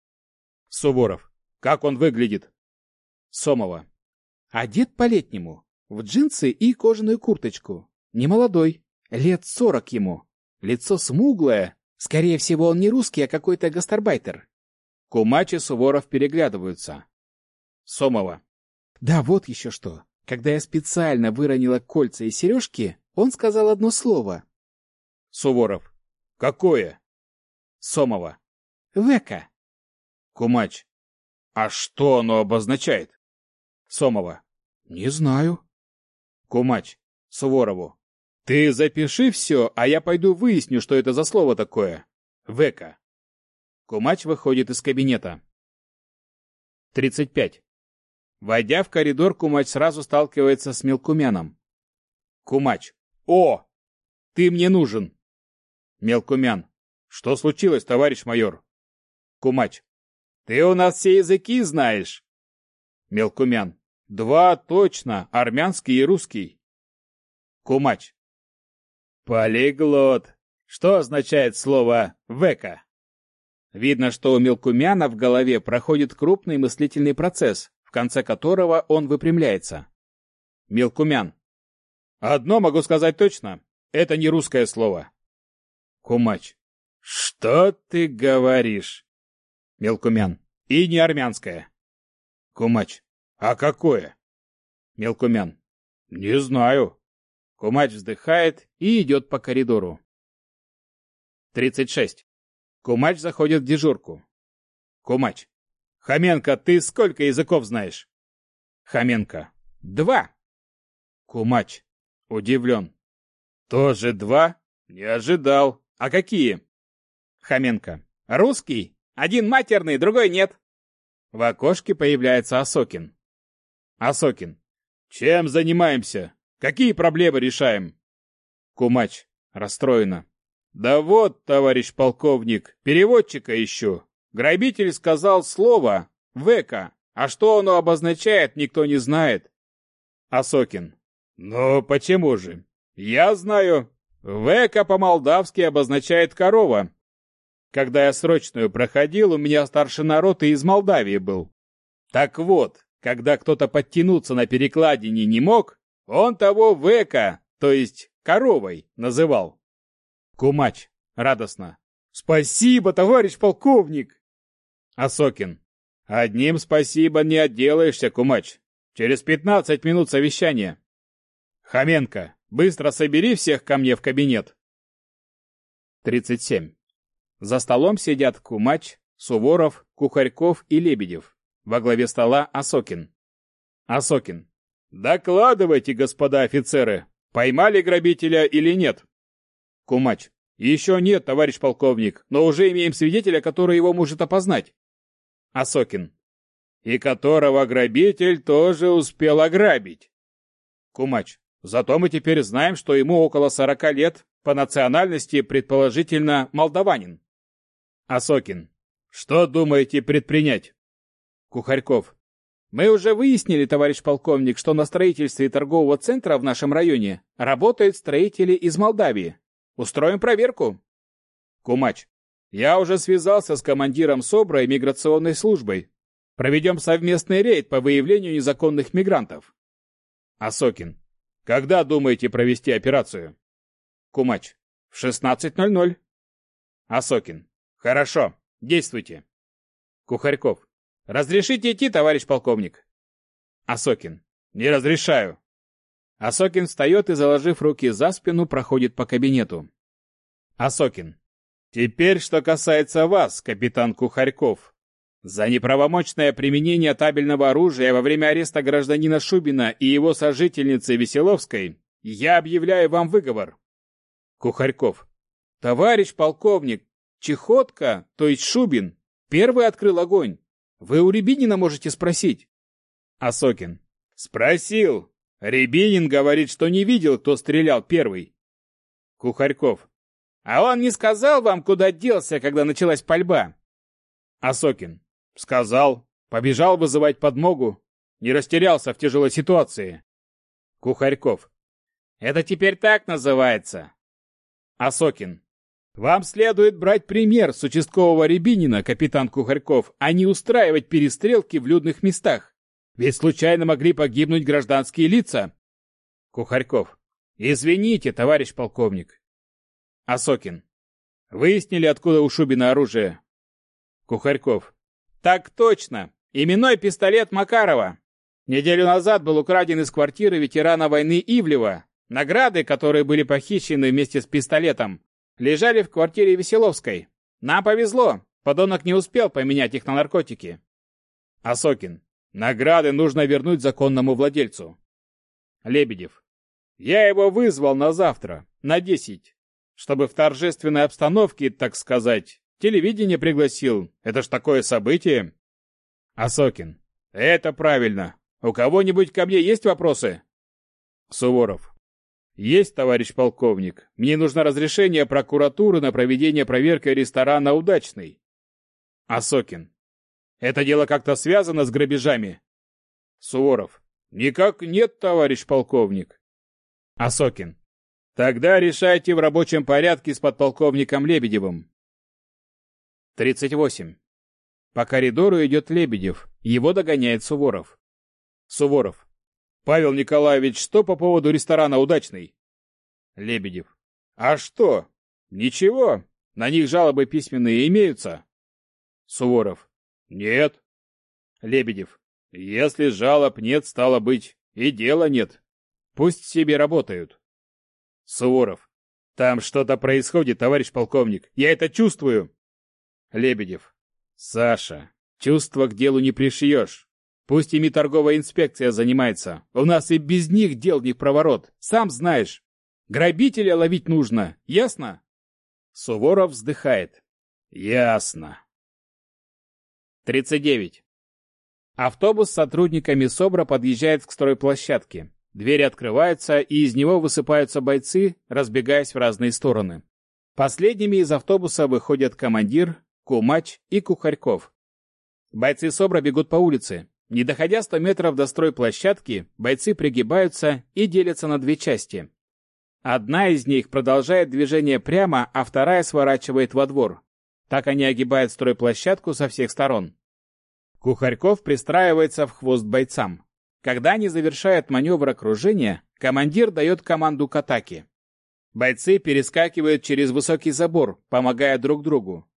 Суворов. Как он выглядит? Сомова. Одет по-летнему, в джинсы и кожаную курточку. Немолодой, лет сорок ему. Лицо смуглое. Скорее всего, он не русский, а какой-то гастарбайтер. Кумач и Суворов переглядываются. Сомова. Да вот еще что. Когда я специально выронила кольца и сережки, он сказал одно слово. Суворов. Какое? Сомова. Века. Кумач. А что оно обозначает? Сомова. Не знаю. Кумач. Суворову. Ты запиши все, а я пойду выясню, что это за слово такое. Века. Кумач выходит из кабинета. 35. Войдя в коридор, Кумач сразу сталкивается с Мелкумяном. Кумач. О! Ты мне нужен! Мелкумян. Что случилось, товарищ майор? Кумач. Ты у нас все языки знаешь. Мелкумян. Два точно, армянский и русский. Кумач. Полиглот. Что означает слово «века»? Видно, что у Мелкумяна в голове проходит крупный мыслительный процесс, в конце которого он выпрямляется. Мелкумян. Одно могу сказать точно. Это не русское слово. Кумач. Что ты говоришь? Мелкумян. И не армянское. Кумач. А какое? Мелкумян. Не знаю. Кумач вздыхает и идет по коридору. 36. Кумач заходит в дежурку. Кумач. Хоменко, ты сколько языков знаешь? Хоменко. Два. Кумач. Удивлен. Тоже два? Не ожидал. А какие? Хоменко. Русский? Один матерный, другой нет. В окошке появляется Осокин. Осокин. Чем занимаемся? Какие проблемы решаем? Кумач. Расстроена. Да вот, товарищ полковник, переводчика ищу. Грабитель сказал слово «века», а что оно обозначает, никто не знает. Осокин. Ну, почему же? Я знаю. «Века» по-молдавски обозначает «корова». Когда я срочную проходил, у меня старшина роты из Молдавии был. Так вот, когда кто-то подтянуться на перекладине не мог, он того «века», то есть «коровой», называл. Кумач. Радостно. «Спасибо, товарищ полковник!» Осокин. «Одним спасибо не отделаешься, Кумач. Через пятнадцать минут совещания». Хоменко. Быстро собери всех ко мне в кабинет. 37. За столом сидят Кумач, Суворов, Кухарьков и Лебедев. Во главе стола Осокин. Осокин. Докладывайте, господа офицеры, поймали грабителя или нет? Кумач. Еще нет, товарищ полковник, но уже имеем свидетеля, который его может опознать. Осокин. И которого грабитель тоже успел ограбить. Кумач. Зато мы теперь знаем, что ему около сорока лет, по национальности, предположительно, молдаванин. Осокин. Что думаете предпринять? Кухарьков. Мы уже выяснили, товарищ полковник, что на строительстве торгового центра в нашем районе работают строители из Молдавии. Устроим проверку. Кумач. Я уже связался с командиром СОБРа и миграционной службой. Проведем совместный рейд по выявлению незаконных мигрантов. Осокин. Когда думаете провести операцию? Кумач. В 16.00. Осокин. Хорошо. Действуйте. Кухарьков. Разрешите идти, товарищ полковник? Осокин. Не разрешаю. Осокин встает и, заложив руки за спину, проходит по кабинету. Осокин. Теперь, что касается вас, капитан Кухарьков. За неправомочное применение табельного оружия во время ареста гражданина Шубина и его сожительницы Веселовской я объявляю вам выговор. Кухарьков. Товарищ полковник, Чехотка, то есть Шубин, первый открыл огонь. Вы у Рябинина можете спросить. Осокин. Спросил. Рябинин говорит, что не видел, кто стрелял первый. Кухарьков. А он не сказал вам, куда делся, когда началась пальба? Осокин. Сказал. Побежал вызывать подмогу. Не растерялся в тяжелой ситуации. Кухарьков. Это теперь так называется. Осокин. Вам следует брать пример с участкового Рябинина, капитан Кухарьков, а не устраивать перестрелки в людных местах. Ведь случайно могли погибнуть гражданские лица. Кухарьков. Извините, товарищ полковник. Осокин. Выяснили, откуда у Шубина оружие? Кухарьков. Так точно. Именной пистолет Макарова. Неделю назад был украден из квартиры ветерана войны Ивлева. Награды, которые были похищены вместе с пистолетом, лежали в квартире Веселовской. Нам повезло. Подонок не успел поменять их на наркотики. Осокин. Награды нужно вернуть законному владельцу. Лебедев. Я его вызвал на завтра, на десять, чтобы в торжественной обстановке, так сказать, Телевидение пригласил. Это ж такое событие. Осокин. Это правильно. У кого-нибудь ко мне есть вопросы? Суворов. Есть, товарищ полковник. Мне нужно разрешение прокуратуры на проведение проверки ресторана «Удачный». Осокин. Это дело как-то связано с грабежами? Суворов. Никак нет, товарищ полковник. Осокин. Тогда решайте в рабочем порядке с подполковником Лебедевым. 38. По коридору идет Лебедев, его догоняет Суворов. Суворов. Павел Николаевич, что по поводу ресторана «Удачный»? Лебедев. А что? Ничего. На них жалобы письменные имеются. Суворов. Нет. Лебедев. Если жалоб нет, стало быть, и дела нет. Пусть себе работают. Суворов. Там что-то происходит, товарищ полковник. Я это чувствую. Лебедев. Саша, чувства к делу не пришьешь. Пусть ими торговая инспекция занимается. У нас и без них дел не в проворот. Сам знаешь. Грабителя ловить нужно, ясно? Суворов вздыхает. Ясно. 39. Автобус с сотрудниками СОБРа подъезжает к стройплощадке. Двери открываются, и из него высыпаются бойцы, разбегаясь в разные стороны. Последними из автобуса выходят командир, Кумач и Кухарьков. Бойцы СОБРа бегут по улице. Не доходя 100 метров до стройплощадки, бойцы пригибаются и делятся на две части. Одна из них продолжает движение прямо, а вторая сворачивает во двор. Так они огибают стройплощадку со всех сторон. Кухарьков пристраивается в хвост бойцам. Когда они завершают маневр окружения, командир дает команду к атаке. Бойцы перескакивают через высокий забор, помогая друг другу.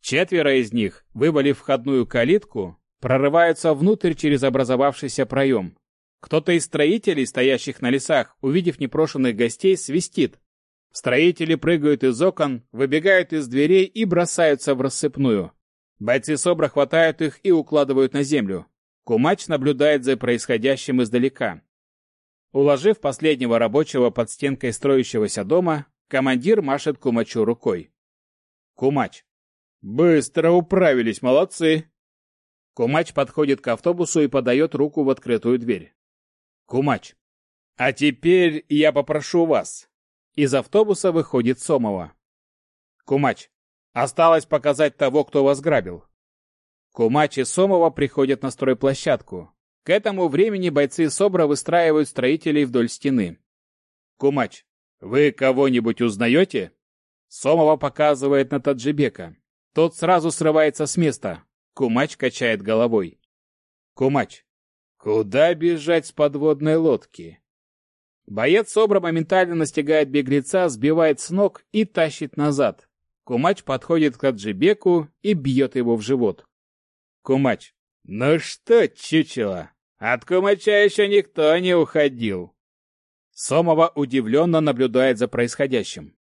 Четверо из них, вывалив входную калитку, прорываются внутрь через образовавшийся проем. Кто-то из строителей, стоящих на лесах, увидев непрошенных гостей, свистит. Строители прыгают из окон, выбегают из дверей и бросаются в рассыпную. Бойцы СОБРа хватают их и укладывают на землю. Кумач наблюдает за происходящим издалека. Уложив последнего рабочего под стенкой строящегося дома, командир машет Кумачу рукой. Кумач. «Быстро управились, молодцы!» Кумач подходит к автобусу и подает руку в открытую дверь. Кумач. «А теперь я попрошу вас, из автобуса выходит Сомова. Кумач. Осталось показать того, кто вас грабил. Кумач и Сомова приходят на стройплощадку. К этому времени бойцы СОБРа выстраивают строителей вдоль стены. Кумач. Вы кого-нибудь узнаете? Сомова показывает на Таджибека. Тот сразу срывается с места. Кумач качает головой. Кумач. Куда бежать с подводной лодки? Боец Собра моментально настигает беглеца, сбивает с ног и тащит назад. Кумач подходит к Аджибеку и бьет его в живот. Кумач. «Ну что, чучело, от Кумача еще никто не уходил!» Сомова удивленно наблюдает за происходящим.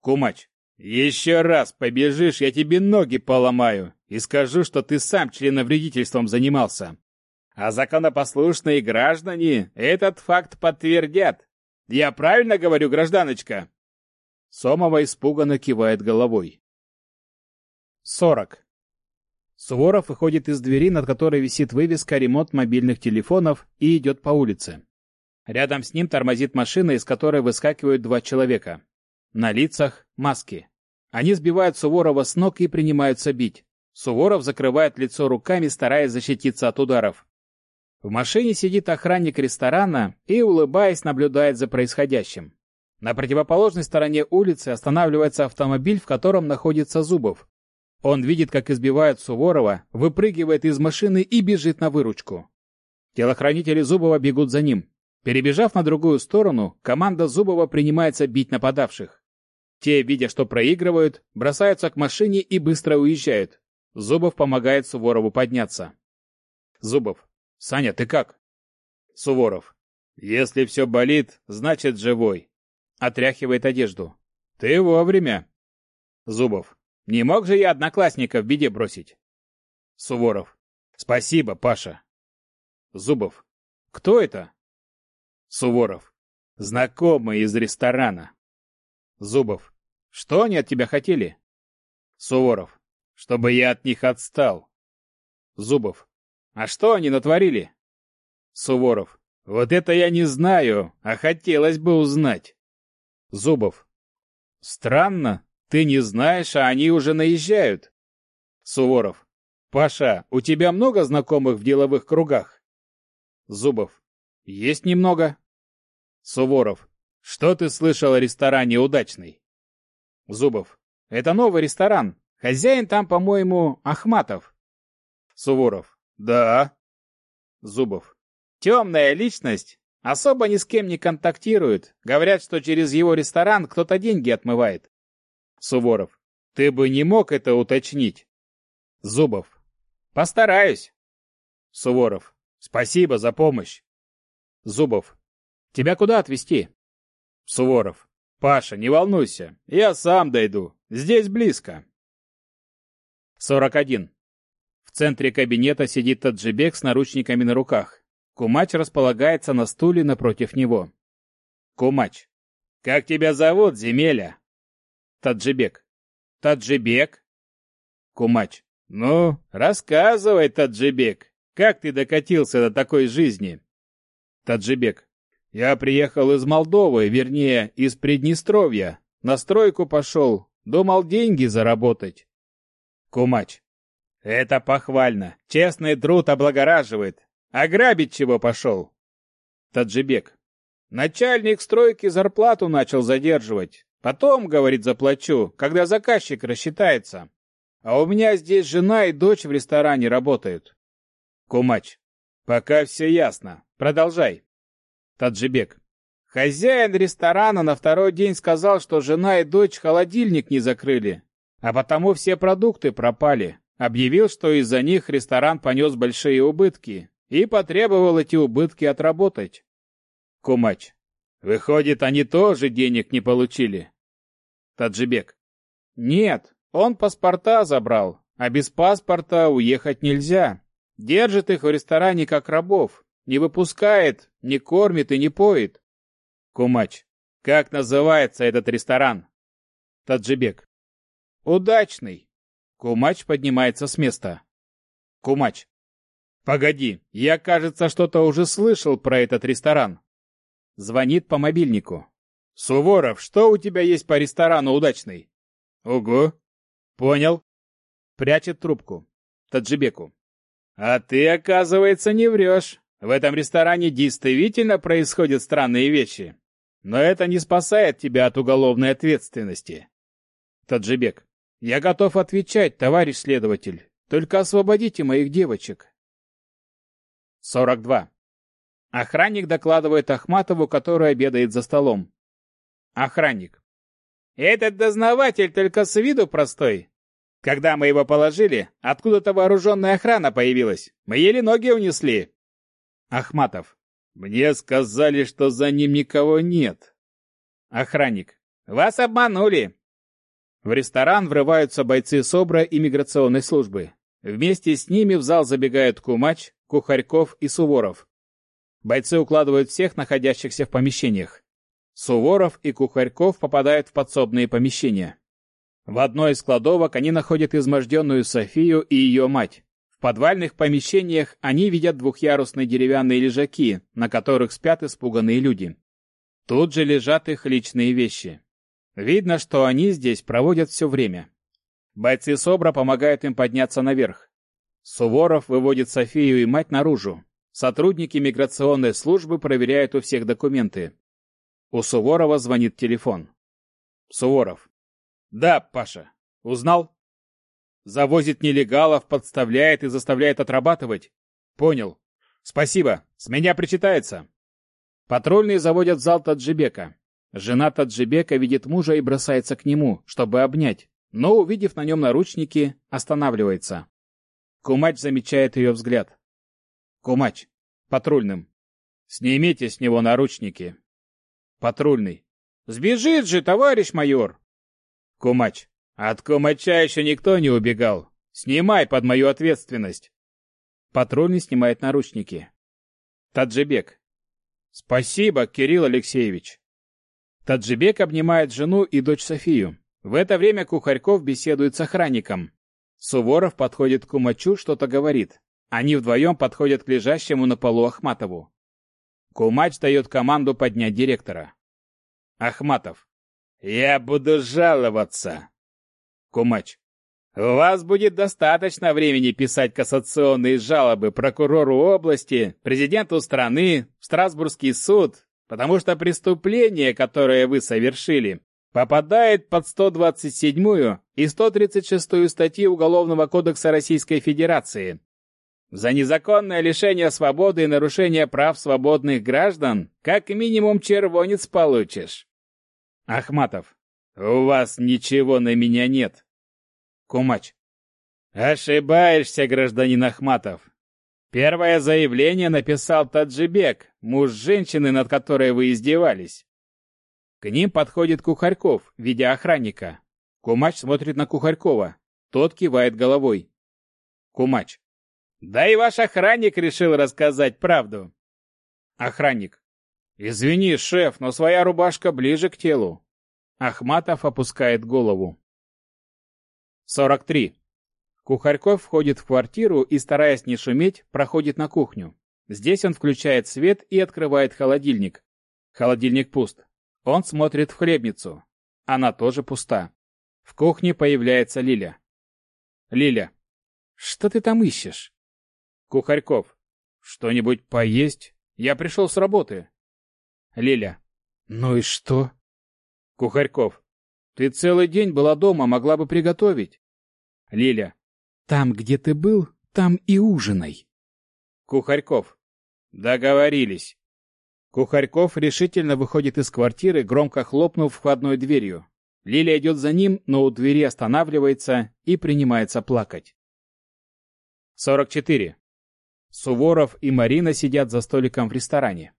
Кумач. «Еще раз побежишь, я тебе ноги поломаю и скажу, что ты сам членовредительством занимался. А законопослушные граждане этот факт подтвердят. Я правильно говорю, гражданочка?» Сомова испуганно кивает головой. 40. Суворов выходит из двери, над которой висит вывеска «Ремонт мобильных телефонов» и идет по улице. Рядом с ним тормозит машина, из которой выскакивают два человека. На лицах маски. Они сбивают Суворова с ног и принимаются бить. Суворов закрывает лицо руками, стараясь защититься от ударов. В машине сидит охранник ресторана и, улыбаясь, наблюдает за происходящим. На противоположной стороне улицы останавливается автомобиль, в котором находится Зубов. Он видит, как избивают Суворова, выпрыгивает из машины и бежит на выручку. Телохранители Зубова бегут за ним. Перебежав на другую сторону, команда Зубова принимается бить нападавших. Те, видя, что проигрывают, бросаются к машине и быстро уезжают. Зубов помогает Суворову подняться. Зубов. Саня, ты как? Суворов. Если все болит, значит живой. Отряхивает одежду. Ты вовремя. Зубов. Не мог же я одноклассника в беде бросить? Суворов. Спасибо, Паша. Зубов. Кто это? Суворов. Знакомые из ресторана. Зубов. Что они от тебя хотели? Суворов. Чтобы я от них отстал. Зубов. А что они натворили? Суворов. Вот это я не знаю, а хотелось бы узнать. Зубов. Странно, ты не знаешь, а они уже наезжают. Суворов. Паша, у тебя много знакомых в деловых кругах? Зубов. Есть немного. Суворов. Что ты слышал о ресторане «Удачный»? Зубов. Это новый ресторан. Хозяин там, по-моему, Ахматов. Суворов. Да. Зубов. Темная личность. Особо ни с кем не контактирует. Говорят, что через его ресторан кто-то деньги отмывает. Суворов. Ты бы не мог это уточнить. Зубов. Постараюсь. Суворов. Спасибо за помощь. Зубов. Тебя куда отвезти? Суворов. Паша, не волнуйся. Я сам дойду. Здесь близко. 41 центре кабинета сидит Таджибек с наручниками на руках. Кумач располагается на стуле напротив него. Кумач. «Как тебя зовут, земеля?» Таджибек. «Таджибек?» Кумач. Ну, рассказывай, Таджибек, как ты докатился до такой жизни? Таджибек. Я приехал из Молдовы, вернее, из Приднестровья. На стройку пошел, думал деньги заработать. Кумач. Это похвально. Честный труд облагораживает. А грабить чего пошел? Таджибек. Начальник стройки зарплату начал задерживать. Потом, говорит, заплачу, когда заказчик рассчитается. А у меня здесь жена и дочь в ресторане работают. Кумач. Пока все ясно. Продолжай. Таджибек. Хозяин ресторана на второй день сказал, что жена и дочь холодильник не закрыли, а потому все продукты пропали. Объявил, что из-за них ресторан понес большие убытки и потребовал эти убытки отработать. Кумач. Выходит, они тоже денег не получили. Таджибек. Нет, он паспорта забрал, а без паспорта уехать нельзя. Держит их в ресторане как рабов, не выпускает, не кормит и не поет. Кумач. Как называется этот ресторан? Таджибек. Удачный. Кумач поднимается с места. Кумач. Погоди, я, кажется, что-то уже слышал про этот ресторан. Звонит по мобильнику. Суворов, что у тебя есть по ресторану удачный? Ого. Понял. Прячет трубку. Таджибеку. А ты, оказывается, не врешь. В этом ресторане действительно происходят странные вещи. Но это не спасает тебя от уголовной ответственности. Таджибек. Я готов отвечать, товарищ следователь. Только освободите моих девочек. 42. Охранник докладывает Ахматову, который обедает за столом. Охранник. Этот дознаватель только с виду простой. Когда мы его положили, откуда-то вооруженная охрана появилась. Мы еле ноги унесли. Ахматов. Мне сказали, что за ним никого нет. Охранник. Вас обманули. В ресторан врываются бойцы СОБРа и миграционной службы. Вместе с ними в зал забегают Кумач, Кухарьков и Суворов. Бойцы укладывают всех находящихся в помещениях. Суворов и Кухарьков попадают в подсобные помещения. В одной из кладовок они находят изможденную Софию и ее мать подвальных помещениях они видят двухъярусные деревянные лежаки, на которых спят испуганные люди. Тут же лежат их личные вещи. Видно, что они здесь проводят все время. Бойцы СОБРа помогают им подняться наверх. Суворов выводит Софию и мать наружу. Сотрудники миграционной службы проверяют у всех документы. У Суворова звонит телефон. Суворов. Да, Паша. Узнал? Завозит нелегалов, подставляет и заставляет отрабатывать? Понял. Спасибо. С меня причитается. Патрульные заводят в зал Таджибека. Жена Таджибека видит мужа и бросается к нему, чтобы обнять, но, увидев на нем наручники, останавливается. Кумач замечает ее взгляд. Кумач. Патрульным. Снимите с него наручники. Патрульный. Сбежит же, товарищ майор. Кумач. От Кумача еще никто не убегал. Снимай под мою ответственность. Патрульный снимает наручники. Таджибек. Спасибо, Кирилл Алексеевич. Таджибек обнимает жену и дочь Софию. В это время Кухарьков беседует с охранником. Суворов подходит к Кумачу, что-то говорит. Они вдвоем подходят к лежащему на полу Ахматову. Кумач дает команду поднять директора. Ахматов. «Я буду жаловаться. Кумач. У вас будет достаточно времени писать кассационные жалобы прокурору области, президенту страны, в Страсбургский суд, потому что преступление, которое вы совершили, попадает под 127 и 136 статьи Уголовного кодекса Российской Федерации. За незаконное лишение свободы и нарушение прав свободных граждан как минимум червонец получишь. Ахматов, у вас ничего на меня нет. Кумач. Ошибаешься, гражданин Ахматов. Первое заявление написал Таджибек, муж женщины, над которой вы издевались. К ним подходит Кухарьков, видя охранника. Кумач смотрит на Кухарькова. Тот кивает головой. Кумач. Да и ваш охранник решил рассказать правду. Охранник. Извини, шеф, но своя рубашка ближе к телу. Ахматов опускает голову. 43. Кухарьков входит в квартиру и, стараясь не шуметь, проходит на кухню. Здесь он включает свет и открывает холодильник. Холодильник пуст. Он смотрит в хлебницу. Она тоже пуста. В кухне появляется Лиля. Лиля. Что ты там ищешь? Кухарьков. Что-нибудь поесть? Я пришел с работы. Лиля. Ну и что? Кухарьков. Ты целый день была дома, могла бы приготовить. Лиля. Там, где ты был, там и ужинай. Кухарьков. Договорились. Кухарьков решительно выходит из квартиры, громко хлопнув входной дверью. Лиля идет за ним, но у двери останавливается и принимается плакать. 44. Суворов и Марина сидят за столиком в ресторане.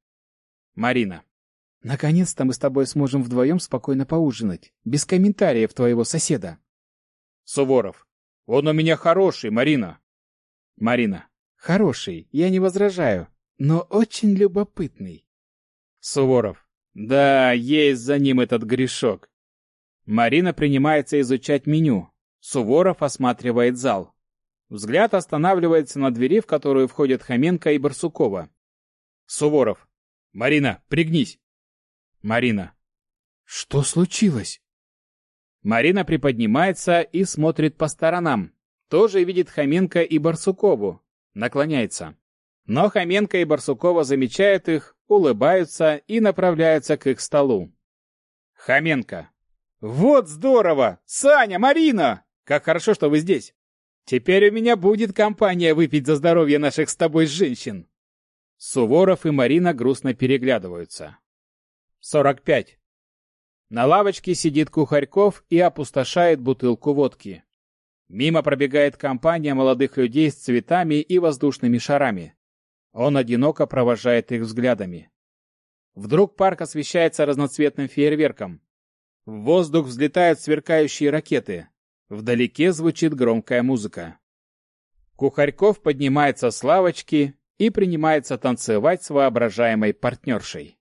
Марина. Наконец-то мы с тобой сможем вдвоем спокойно поужинать, без комментариев твоего соседа. Суворов. Он у меня хороший, Марина. Марина. Хороший, я не возражаю, но очень любопытный. Суворов. Да, есть за ним этот грешок. Марина принимается изучать меню. Суворов осматривает зал. Взгляд останавливается на двери, в которую входят Хоменко и Барсукова. Суворов. «Марина, пригнись!» Марина. «Что случилось?» Марина приподнимается и смотрит по сторонам. Тоже видит Хоменко и Барсукову. Наклоняется. Но Хоменко и Барсукова замечают их, улыбаются и направляются к их столу. Хоменко. «Вот здорово! Саня, Марина! Как хорошо, что вы здесь! Теперь у меня будет компания выпить за здоровье наших с тобой женщин!» Суворов и Марина грустно переглядываются. 45. На лавочке сидит Кухарьков и опустошает бутылку водки. Мимо пробегает компания молодых людей с цветами и воздушными шарами. Он одиноко провожает их взглядами. Вдруг парк освещается разноцветным фейерверком. В воздух взлетают сверкающие ракеты. Вдалеке звучит громкая музыка. Кухарьков поднимается с лавочки и принимается танцевать с воображаемой партнершей.